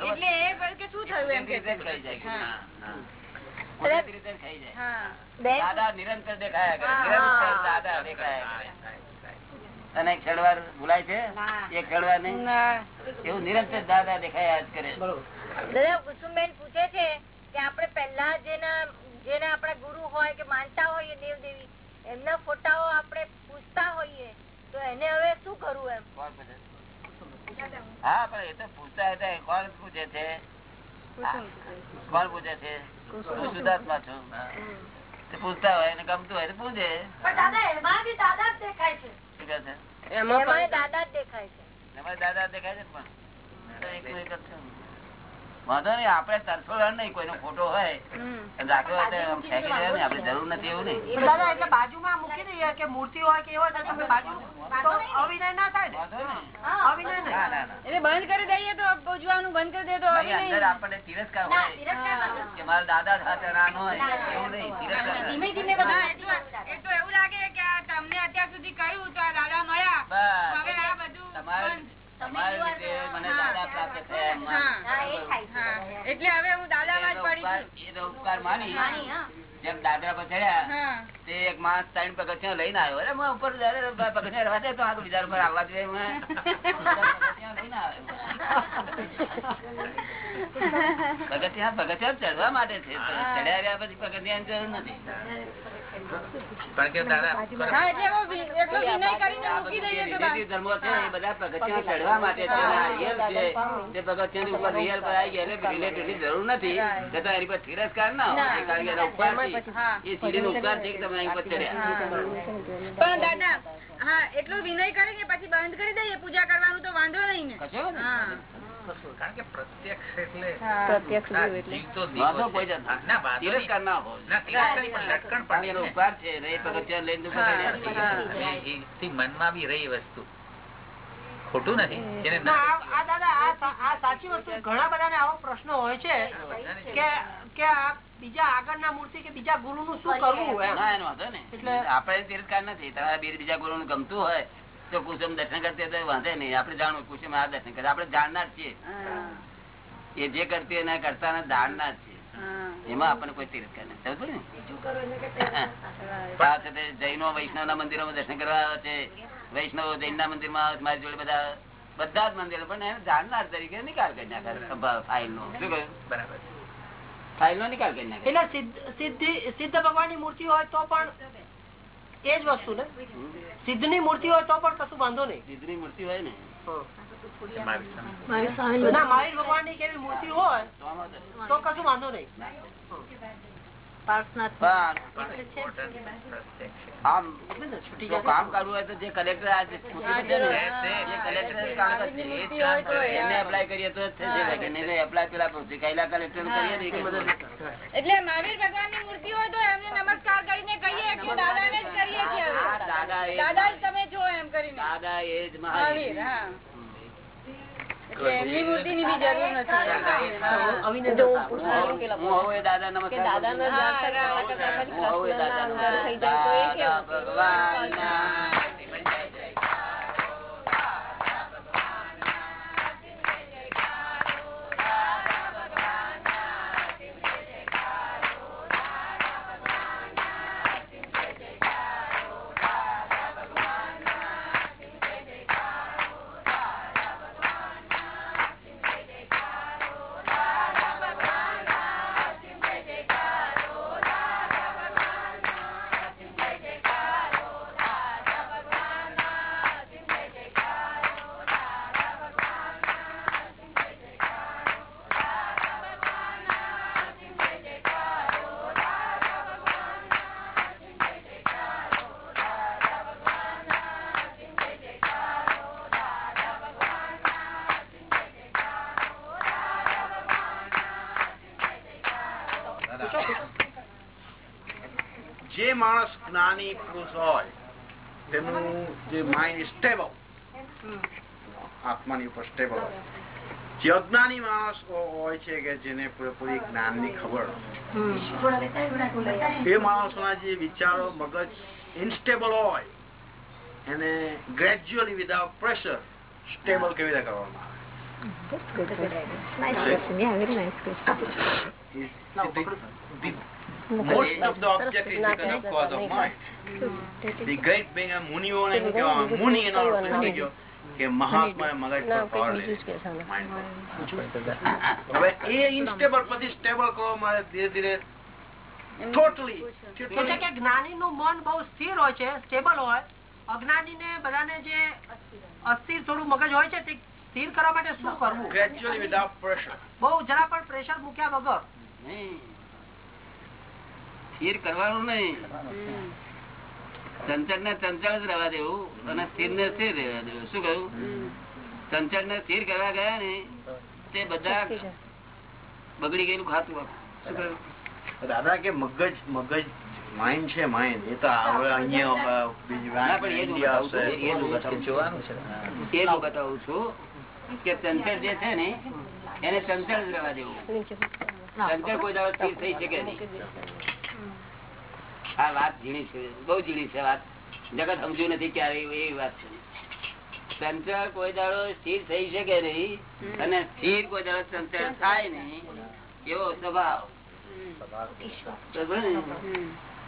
[SPEAKER 3] એટલે એ કે શું થયું એમ કે
[SPEAKER 2] કુદરતી રીતે જ ખાઈ જાય
[SPEAKER 3] હા.
[SPEAKER 2] કુદરતી રીતે જ ખાઈ જાય.
[SPEAKER 3] હા.
[SPEAKER 4] બેન
[SPEAKER 2] દાદા નિરંતર દેખાયા કરે.
[SPEAKER 4] હા.
[SPEAKER 2] નિરંતર દાદા દેખાયા અને એક ભૂલાય છે? એક ક્ષણવાર નહીં એવું નિરંતર દાદા દેખાયા જ કરે.
[SPEAKER 4] દાદા કુસુમબેન પૂછે છે કે આપણે પહેલા જેના જેના આપણા ગુરુ હોય કે માનતા હોય દેવ દેવી એમના ફોટાઓ આપણે પૂછતા હોઈએ તો એને હવે શું કરવું એમ?
[SPEAKER 2] હા પણ એ તો પૂછતા હતા કોણ પૂછે છે? કોણ પૂછે છે? હું સુધાર્થમાં છું તે પૂછતા હોય એને ગમતું હોય પૂછે.
[SPEAKER 4] દાદા દેખાય છે. એમાં દાદા જ દેખાય છે.
[SPEAKER 2] તમારે દાદા દેખાય છે પણ? એક જ છે. વાંધો નહીં આપણે તરફોડ નહીં કોઈનો ફોટો હોય. રાખવો ફેંકી. આપણે જરૂર નથી એવું નહીં.
[SPEAKER 1] દાદા એટલે બાજુમાં મૂકી દઈએ કે મૂર્તિ હોય કે હોય તમે બાજુ અવિનય ના થાય ને. અવિનય
[SPEAKER 2] ના
[SPEAKER 1] નહીં.
[SPEAKER 2] ના ના.
[SPEAKER 3] એટલે બંધ કરી દઈએ તો પૂજવાનું બંધ કરી દઈએ તો
[SPEAKER 2] અંદર આપણને તિરસ્કાર હોય. કે મારા દાદા સાથે ના હોય એવું નહીં તિરસ્કાર
[SPEAKER 3] ધીમે ધીમે એટલું- એ તો એવું લાગે કે આ તમને અત્યાર સુધી કહ્યું તો આ દાદા મળ્યા. હવે આ બધું
[SPEAKER 2] તમારે મને દાદા પ્રાપ્ત થયા
[SPEAKER 3] એટલે હવે હું દાદામાં જ પડી
[SPEAKER 2] એનો ઉપકાર માની. જેમ દાદરા પર ચડ્યા તે એક માણસ ત્રણ પગથિયાં લઈને આવ્યો. અરે હું ઉપર પગથિયાં રહેવા દે તો આગળ બીજા ઉપર આવવા જોઈએ પગથિયા પગથિયાં લઈને આવ્યો. પગથિયા પગથિયા ચડવા માટે છે ચડ્યા પછી પગથિયા જરૂર નથી.
[SPEAKER 8] પણ કે દાદા
[SPEAKER 2] ધર્મો છે એ બધા પગથિયાં ચડવા માટે છે ઉપર પર આવી ગયા જરૂર નથી. છતાં એની પર તિરસ્કાર ના હોય કારણ કે ઉપકાર છે.
[SPEAKER 3] હા.
[SPEAKER 2] એ ઉપકાર છે કે તમે અહીં પર ચડ્યા.
[SPEAKER 3] પણ દાદા હા એટલો વિનય કરીને પછી બંધ કરી દઈએ પૂજા કરવાનું તો વાંધો નહીં ને.
[SPEAKER 2] કશો
[SPEAKER 8] કારણ કે પ્રત્યક્ષ એટલે
[SPEAKER 7] પ્રત્યક્ષ જીવ
[SPEAKER 8] તો
[SPEAKER 2] વાંધો કોઈ
[SPEAKER 8] છે.
[SPEAKER 2] જાતનો.
[SPEAKER 8] હા, ના, વાંધો
[SPEAKER 2] તિરસ્કાર ના હોય.
[SPEAKER 8] ના, તિરસ્કાર પણ લટકણ
[SPEAKER 2] કારણ કે
[SPEAKER 8] પડી
[SPEAKER 2] એનો ઉપકાર છે. ને એ લઈને તો પકડ્યા.
[SPEAKER 8] હા, એ- એથી મનમાં બી રહી વસ્તુ. ખોટું નથી.
[SPEAKER 1] આ આ દાદા આ સાચી વસ્તુ. ઘણા બધાને આવો પ્રશ્ન હોય છે કે કે આ બીજા આગળના મૂર્તિ કે બીજા ગુરુ નું શું કરવું. એટલે-
[SPEAKER 2] આપણે તિરસ્કાર નથી. તમારા બીજા ગુરુ નું ગમતું હોય તો કુસુમ દર્શન કરતી હોય તો વાંધે નહીં. આપણે જાણવું કુસુમ આ દર્શન કરે. આપણે જાણનાર છીએ. એ જે કરતી હોય એના કરતા જાણનાર છીએ. એમાં આપણને કોઈ તિરસ્કાર નથી સમજ ને? જૈનો વૈષ્ણવ ના મંદિરો દર્શન કરવા આવે છે. વૈષ્ણવ જૈન ના મંદિરમાં મારી જોડે બધા બધા જ મંદિરો પણ એને જાણનાર તરીકે નિકાલ કરી નાખે. ફાઇલ નો શું કહ્યું?
[SPEAKER 8] બરાબર.
[SPEAKER 2] ફાઇલ નો નિકાલ કરી નાખે.
[SPEAKER 1] એટલે સિદ્ધ સિદ્ધિ- સિદ્ધ ભગવાનની મૂર્તિ હોય તો પણ એ જ વસ્તુ ને? સિદ્ધની મૂર્તિ હોય તો પણ કશું વાંધો નહીં.
[SPEAKER 2] સિદ્ધની મૂર્તિ હોય ને.
[SPEAKER 1] ના મહાવીર ભગવાનની કેવી મૂર્તિ હોય.
[SPEAKER 2] તો
[SPEAKER 1] કશું વાંધો નહીં.
[SPEAKER 2] કામ કરવું હોય તો જે કલેક્ટર એપ્લાય કરીએ તો એપ્લાય પેલા કલેક્ટર કરીએ
[SPEAKER 3] એટલે મહાવીર ભગવાનની મૂર્તિ હોય તો એમને નમસ્કાર કરીને કહીએ કે દાદા ને જ કરીએ છીએ
[SPEAKER 2] દાદા
[SPEAKER 3] દાદા તમે જો એમ કરીને.
[SPEAKER 2] દાદા એ જ
[SPEAKER 3] મહાવીર. એમની મૂર્તિ ની બી જરૂર નથી.
[SPEAKER 2] દાદા
[SPEAKER 7] કે
[SPEAKER 2] નમસ્કાર
[SPEAKER 7] દાદાનો
[SPEAKER 9] માણસ જ્ઞાની પુરુષ હોય તેનું જે માઇન્ડ સ્ટેબલ આત્માની ઉપર સ્ટેબલ હોય. જે અજ્ઞાની માણસ હોય છે કે જેને પૂરેપૂરી જ્ઞાનની ખબર એ માણસોના જે વિચારો મગજ ઇન્સ્ટેબલ હોય એને ગ્રેજ્યુઅલી વિધાઉટ પ્રેશર સ્ટેબલ કેવી રીતે કરવામાં. આવે? બિંગ મુનિઓ ને મુનિ એનો અર્થ કે મહાત્મા મગજ પર power લે હવે એ ઇન્સ્ટેબલ પછી સ્ટેબલ કરવા માટે ધીરે ધીરે ટોટલી
[SPEAKER 1] કે કે જ્ઞાની નું મન બહુ સ્થિર હોય છે સ્ટેબલ હોય. અજ્ઞાની ને બધાને જે અસ્થિર થોડું મગજ હોય છે તે સ્થિર કરવા માટે શું કરવું?
[SPEAKER 9] ગ્રેજ્યુઅલી વિધાઉટ પ્રેશર
[SPEAKER 1] બહુ જરા પણ પ્રેશર મૂક્યા વગર.
[SPEAKER 2] નહીં. સ્થિર કરવાનું નહીં. ચંચળ ને ચંચળ જ રહેવા દેવું. અને સ્થિર ને સ્થિર રહેવા દેવું. શું કહ્યું? ચંચળ ને સ્થિર કરવા ગયા ને તે બધા બગડી ગયેલું ખાતું શું કહ્યું?
[SPEAKER 9] દાદા કે મગજ મગજ માઇન્ડ છે માઇન્ડ એ તો અહીંયા બીજી
[SPEAKER 2] બતાવું છું. બતાવું કે ચંચળ જે છે ને એને ચંચળ જ રહેવા દેવું. ચંચળ કોઈ દાડો સ્થિર થઈ શકે નહીં. આ વાત ઝીણી છે બહુ ઝીણી છે વાત. જગત સમજ્યું નથી ક્યારે એવી વાત છે. ચંચળ કોઈ દાડો સ્થિર થઈ શકે નહીં અને સ્થિર કોઈ દાડો ચંચળ થાય નહીં એવો સ્વભાવ.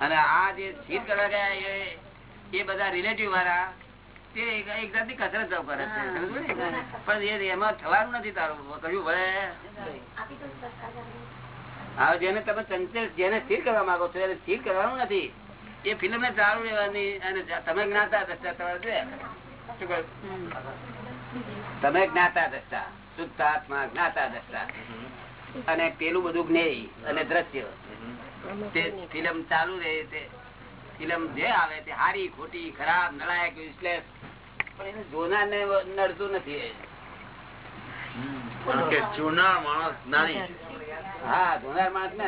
[SPEAKER 2] અને આ જે સ્થિર કરવા ગયા એ- બધા રિલેટિવ વાળા તે એક થી જાતની કસરત કરે છે પણ એ એમાં થવાનું નથી તારું કયું ભલે. હવે જેને તમે ચંચલ જેને સ્થિર કરવા માંગો છો, એને સ્થિર કરવાનું નથી એ ફિલ્મ ને ચાલુ રહેવાની અને તમે જ્ઞાતા દ્રષ્ટા તમારે? તમે જ્ઞાતા દ્રષ્ટા શુદ્ધ આત્મા જ્ઞાતા દ્રષ્ટા અને પેલું બધું જ્ઞેય અને દ્રશ્ય તે ફિલ્મ ચાલુ રહે, તે ફિલ્મ જે આવે તે હારી, ખોટી, ખરાબ, નલાયક વિશ્લેષ પણ એને જોનાર ને નડતું નથી એ.
[SPEAKER 9] જોનાર માણસ છે.
[SPEAKER 2] હા જોનાર માણસ ને.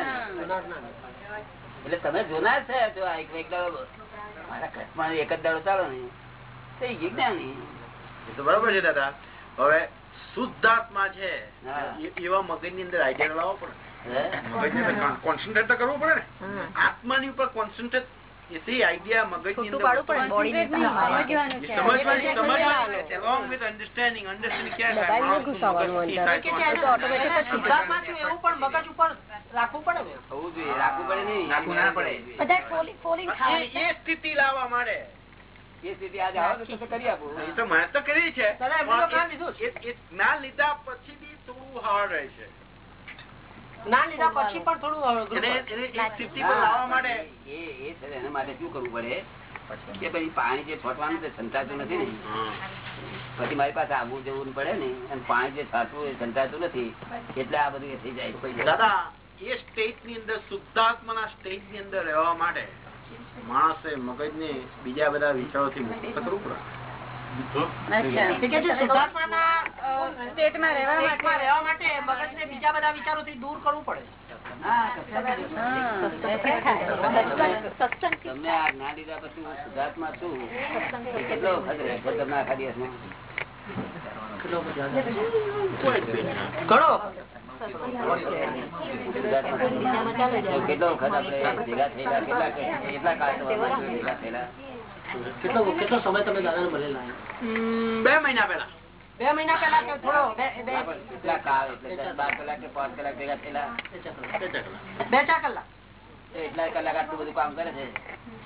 [SPEAKER 2] એટલે તમે જોનાર છે જો એક એક દાડો. મારા ઘરમાં એક જ દાડો ચાલો ને. થઈ ગયું જ્ઞાની
[SPEAKER 9] એ. તો બરોબર છે દાદા. હવે શુદ્ધાત્મા છે એવા મગજની અંદર આઈડિયા લાવવો પડે? મગજ ને કોન્સન્ટ્રેટ તો કરવું પડે ને. આત્માની ઉપર કોન્સન્ટ્રેટ એથી આઈડિયા મગજની
[SPEAKER 7] છૂટું પાડવું પડે બોડીને
[SPEAKER 3] સમજવાનું છે.
[SPEAKER 9] સમજવાની સમજવાની along with understanding understanding ક્યારે થાય?
[SPEAKER 7] દબાઈને ઘુસાવાનું અંદર.
[SPEAKER 1] કે છે
[SPEAKER 9] તો
[SPEAKER 1] એને શુદ્ધાત્મા છું એવું પણ મગજ ઉપર રાખવું પડે ને?
[SPEAKER 2] જોઈએ રાખવું પડે નહીં
[SPEAKER 9] રાખવું ના પડે.
[SPEAKER 7] બધા ફોલિંગ ફોલિંગ
[SPEAKER 9] એ- એ સ્થિતિ લાવવા માટે.
[SPEAKER 2] એ સ્થિતિ આજે આવો તો કરી આપો.
[SPEAKER 9] એ તો મેં તો કરી છે.
[SPEAKER 1] જ્ઞાન લીધું
[SPEAKER 9] પછી બી થોડું હાર્ડ રહે છે.
[SPEAKER 1] જ્ઞાન લીધા પછી પણ થોડું અઘરું
[SPEAKER 9] એને
[SPEAKER 1] પડે.
[SPEAKER 9] એને એ સ્થિતિ પર લાવવા માટે?
[SPEAKER 2] એ એ છે એના માટે શું કરવું પડે? કે પછી પાણી જે છોટવાનું તે સંતાતું નથી ને. પછી મારી પાસે આવવું જવું પડે ને અને પાણી જે છાંટવું એ સંતાતું નથી એટલે આ બધું એ થઈ જાય.
[SPEAKER 9] દાદા એ સ્ટેટની અંદર શુદ્ધાત્માના સ્ટેટની અંદર રહેવા માટે માણસે મગજને બીજા બધા વિચારોથી મુક્ત કરવું પડે.
[SPEAKER 1] ઘણો.
[SPEAKER 2] કેટલો વખત આપણે ભેગા થયેલા કેટલા કેટલા કાળ ભેગા થયેલા?
[SPEAKER 1] કેટલો કેટલો સમય તમે દાદાને મળેલા
[SPEAKER 9] બે મહિના પહેલા.
[SPEAKER 1] બે મહિના પેલા કે થોડો બે બે
[SPEAKER 2] પણ એટલે બાર કલાક કે પાંચ કલાક ભેગા થયેલા?
[SPEAKER 1] બે ચાર કલાક
[SPEAKER 2] એટલા કલાક આટલું બધું કામ કરે છે?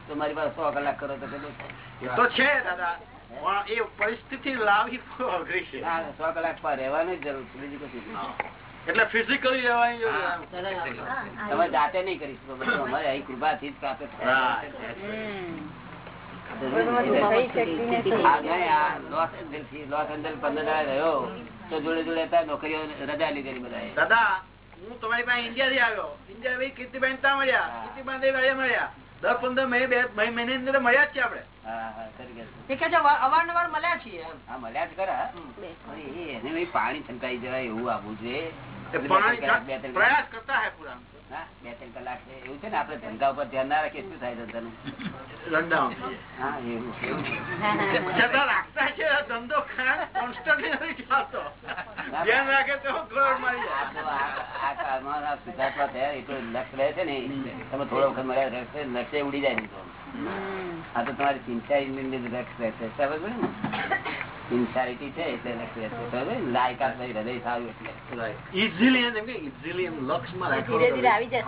[SPEAKER 2] તો મારી પાસે સો કલાક કરો તો કેટલું
[SPEAKER 9] એ તો છે દાદા એ પરિસ્થિતિ લાવવી અઘરી છે.
[SPEAKER 2] સો કલાક પર રહેવાની જરૂર છે બીજું કશું
[SPEAKER 9] એટલે ફિઝિકલી રહેવાની
[SPEAKER 2] તમે જાતે નહીં કરી શકો બધું અમારે અહીં કૃપાથી જ પ્રાપ્ત થાય. નોકરીઓ રજા લીધેલી બધાએ.
[SPEAKER 9] દાદા હું તમારી પાસે ઇન્ડિયા થી આવ્યો. ઇન્ડિયા થી કીર્તિબેન ત્યાં મળ્યા. કીર્તિબેન મળ્યા. દર પંદર મહિને બે મહિને મહિને અંદર મળ્યા જ છે
[SPEAKER 2] આપડે છે.
[SPEAKER 1] છે અવારનવાર મળ્યા છીએ
[SPEAKER 2] મળ્યા જ ખરા. એને પાણી છંટાઈ જવાય એવું
[SPEAKER 9] આપવું
[SPEAKER 2] કલાક.
[SPEAKER 9] પ્રયાસ કરતા હે પૂરા.
[SPEAKER 2] બે ત્રણ કલાક છે. એવું છે ને આપડે ધંધા ઉપર ધ્યાન ના રાખીએ શું થાય ધંધાનું? તમારી ચિંતા ને લક્ષ રહેશે સમજ પડી ને? સિન્સિયરિટી છે એટલે લાયકાત નહીં, હૃદય સારું એટલે.
[SPEAKER 9] ઇઝીલી એમ કે ઇઝીલી એમ લક્ષમાં રાખો.
[SPEAKER 7] ધીરે ધીરે આવી જશે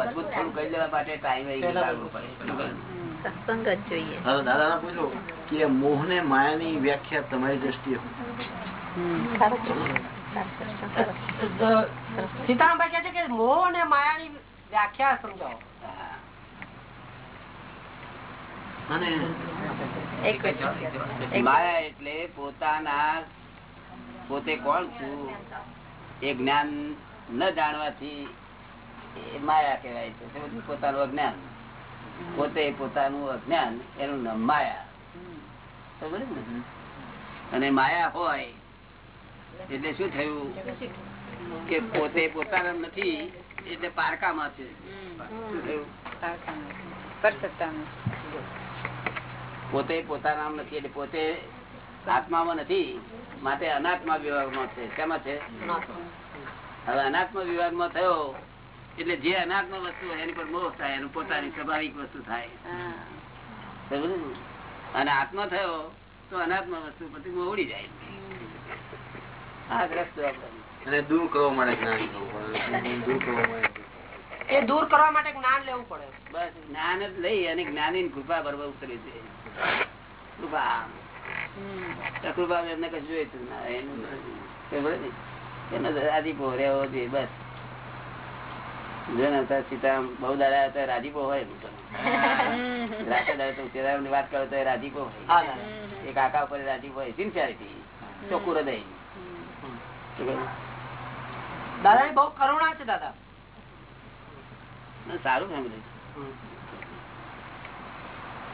[SPEAKER 2] મજબૂત થોડું કરી દેવા માટે ટાઈમ કાઢવો પડે.
[SPEAKER 7] સત્સંગ જ જોઈએ.
[SPEAKER 9] હવે દાદા પૂછો કે મોહ ને માયા વ્યાખ્યા તમારી દ્રષ્ટિએ
[SPEAKER 1] સીતારામભાઈ કે છે કે મોહ અને માયાની વ્યાખ્યા સમજાવો.
[SPEAKER 9] અને.
[SPEAKER 2] માયા એટલે પોતાના પોતે કોણ છું? એ જ્ઞાન ન જાણવાથી માયા કહેવાય છે. પોતાનું અજ્ઞાન. પોતે પોતાનું અજ્ઞાન એનું નામ માયા. ને? અને માયા હોય એટલે શું થયું? કે પોતે પોતાના નથી એટલે પારકામાં છે. શું થયું? પોતે પોતાના નથી એટલે પોતે આત્મામાં નથી માટે અનાત્મા વિભાગમાં છે. શેમાં છે? હવે અનાત્મા વિભાગમાં થયો એટલે જે અનાત્મ વસ્તુ હોય એની પર મોહ થાય એનું પોતાની સ્વાભાવિક વસ્તુ થાય. અને આત્મા થયો તો અનાત્મ વસ્તુ પછી મોહ ઉડી જાય. આ
[SPEAKER 9] દૂર કરવા માટે જ્ઞાન દૂર કરવા માટે
[SPEAKER 1] એ દૂર કરવા માટે જ્ઞાન લેવું પડે.
[SPEAKER 2] બસ જ્ઞાન જ લઈ અને જ્ઞાની કૃપા બરોબર ઉતરી છે કૃપા. એમને કશું જોઈતું ના એનું એનો રાજીપો રહેવો જોઈએ બસ. જો સીતા બહુ દાડા હતા રાજીપો હોય રાતે દાડે તો સીતારામની વાત કરો તો એ રાજીપો હોય. એ કાકા ઉપર રાજીપો હોય સિન્સિયરિટી. ચોખ્ખું હૃદય. દાદા
[SPEAKER 1] ની બહુ કરુણા છે દાદા.
[SPEAKER 2] સારું ફેમિલી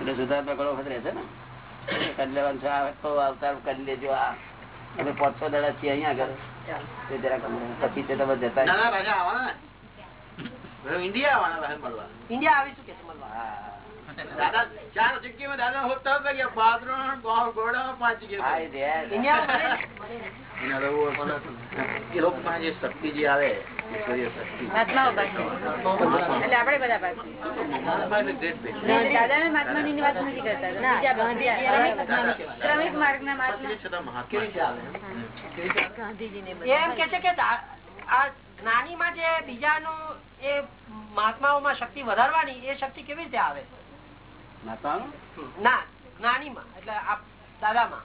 [SPEAKER 2] એટલે સુધારતા ઘણો વખત રહેશે ને? કરી લેવાનું છે તો અવતાર કરી લેજો આ. અમે પાંચસો દાડા છીએ અહીંયા આગળ. તે જરાક પછી તે તમે જતા
[SPEAKER 9] ઇન્ડિયા આવવાના
[SPEAKER 1] ઇન્ડિયા આવીશું કે મળવા?
[SPEAKER 9] દાદા ચાર દાદા હોતા હતા કે પાદરણ ગાંવ પાંચ
[SPEAKER 2] હા,
[SPEAKER 9] જગ્યા
[SPEAKER 2] એ
[SPEAKER 9] લોકો પાસે જે શક્તિ જે આવે ઈશ્વરીય શક્તિ
[SPEAKER 3] મહાત્માઓ પાસે એટલે આપણે બધા પાસે. દાદા ને મહાત્માની વાત નથી કરતા. બીજા બધા. ક્રમિક માર્ગના મહાત્મા.
[SPEAKER 9] છતાં મહાત્મા
[SPEAKER 7] ગાંધીજીને
[SPEAKER 1] એ એમ કે છે કે આ આ જ્ઞાનીમાં જે બીજાનું એ મહાત્માઓમાં શક્તિ વધારવાની એ શક્તિ કેવી રીતે આવે? ના જ્ઞાની માં એટલે આ દાદામાં.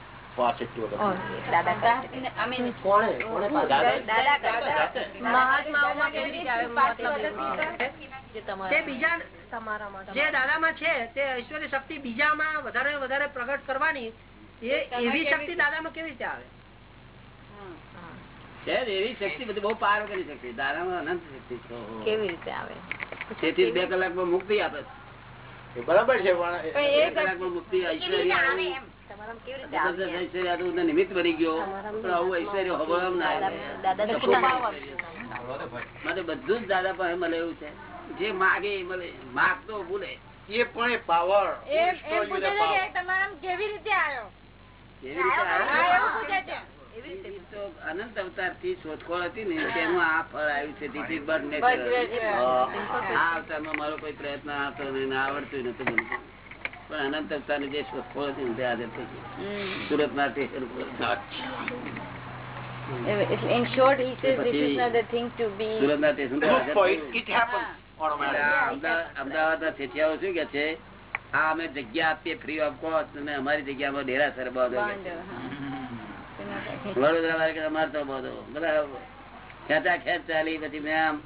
[SPEAKER 9] it people.
[SPEAKER 7] દાદા છે.
[SPEAKER 1] કોણે
[SPEAKER 7] છે. મહાત્માઓમાં કેવી રીતે આવે મહાત્મા જે
[SPEAKER 1] તે
[SPEAKER 7] તમારા
[SPEAKER 1] બીજા
[SPEAKER 7] તમારામાં
[SPEAKER 1] જે દાદામાં છે તે ઐશ્વર્ય શક્તિ બીજામાં વધારે વધારે પ્રગટ કરવાની એ એવી શક્તિ દાદામાં કેવી રીતે આવે?
[SPEAKER 2] એવી શક્તિ બધી બહુ પાર કરી શક્તિ. દાદામાં અનંત શક્તિ
[SPEAKER 7] કેવી રીતે આવે?
[SPEAKER 2] તેથી બે કલાકમાં મુક્તિ આપે
[SPEAKER 9] એ બરાબર છે પણ
[SPEAKER 3] પણ
[SPEAKER 2] બે કલાકમાં મુક્તિ ઐશ્વર્ય નિમિત્ત બની ગયો. પણ આવું ઐશ્વર્ય હબળમ ના બધું જ દાદા પાસે મળે એવું છે. જે માગે એ મળે. માગતો ભૂલે.
[SPEAKER 9] એ પણ પાવર.
[SPEAKER 3] કેવી રીતે આવ્યો?
[SPEAKER 2] રીતે અનંત અવતારથી શોધખોળ હતી ને તેનું આ ફળ આવ્યું છે.
[SPEAKER 3] બસ,
[SPEAKER 2] natural.
[SPEAKER 3] બસ, બસ.
[SPEAKER 2] આ અવતારમાં મારો કોઈ પ્રયત્ન આવતો નહીં આવડતું નતું બનતું. પણ અમદાવાદ ના શું કે છે આ અમે જગ્યા આપીએ ફ્રી ઓફ કોસ્ટ અમારી જગ્યામાં ડેરાસર બાંધો કે વડોદરા વાળા કે અમારે તો બધો બધા ખેંચા ખેંચ ચાલી પછી મેં આમ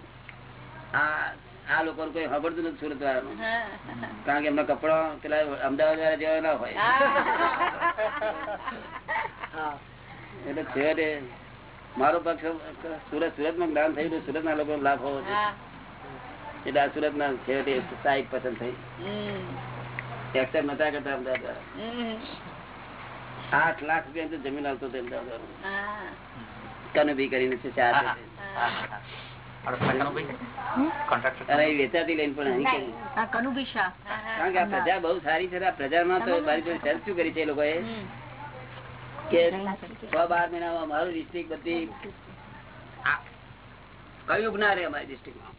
[SPEAKER 2] આ આ લોકો કોઈ ખબરતું નથી સુરત વાળાનું કારણ કે એમના કપડા પેલા અમદાવાદ વાળા જેવા ના હોય. એટલે છેવટે મારો પક્ષ સુરત સુરતમાં જ્ઞાન થયું સુરત ના લોકો લાભ હોવો. એટલે આ સુરત ના છેવટે સાઈડ પસંદ થઈ. એક્સેપ્ટ નતા કરતા અમદાવાદ આઠ લાખ રૂપિયા જમીન આવતો હતો અમદાવાદ કનુભી કરીને છે ચાર વેચાતી લઈને પણ કારણ કે આ પ્રજા બહુ સારી છે આ પ્રજામાં તો મારી સર્ચ શું? કરી છે એ લોકોએ? કે છ બાર મહિનામાં અમારું ડિસ્ટ્રિક્ટ બધી આ કયું ના રહે અમારી ડિસ્ટ્રિક્ટમાં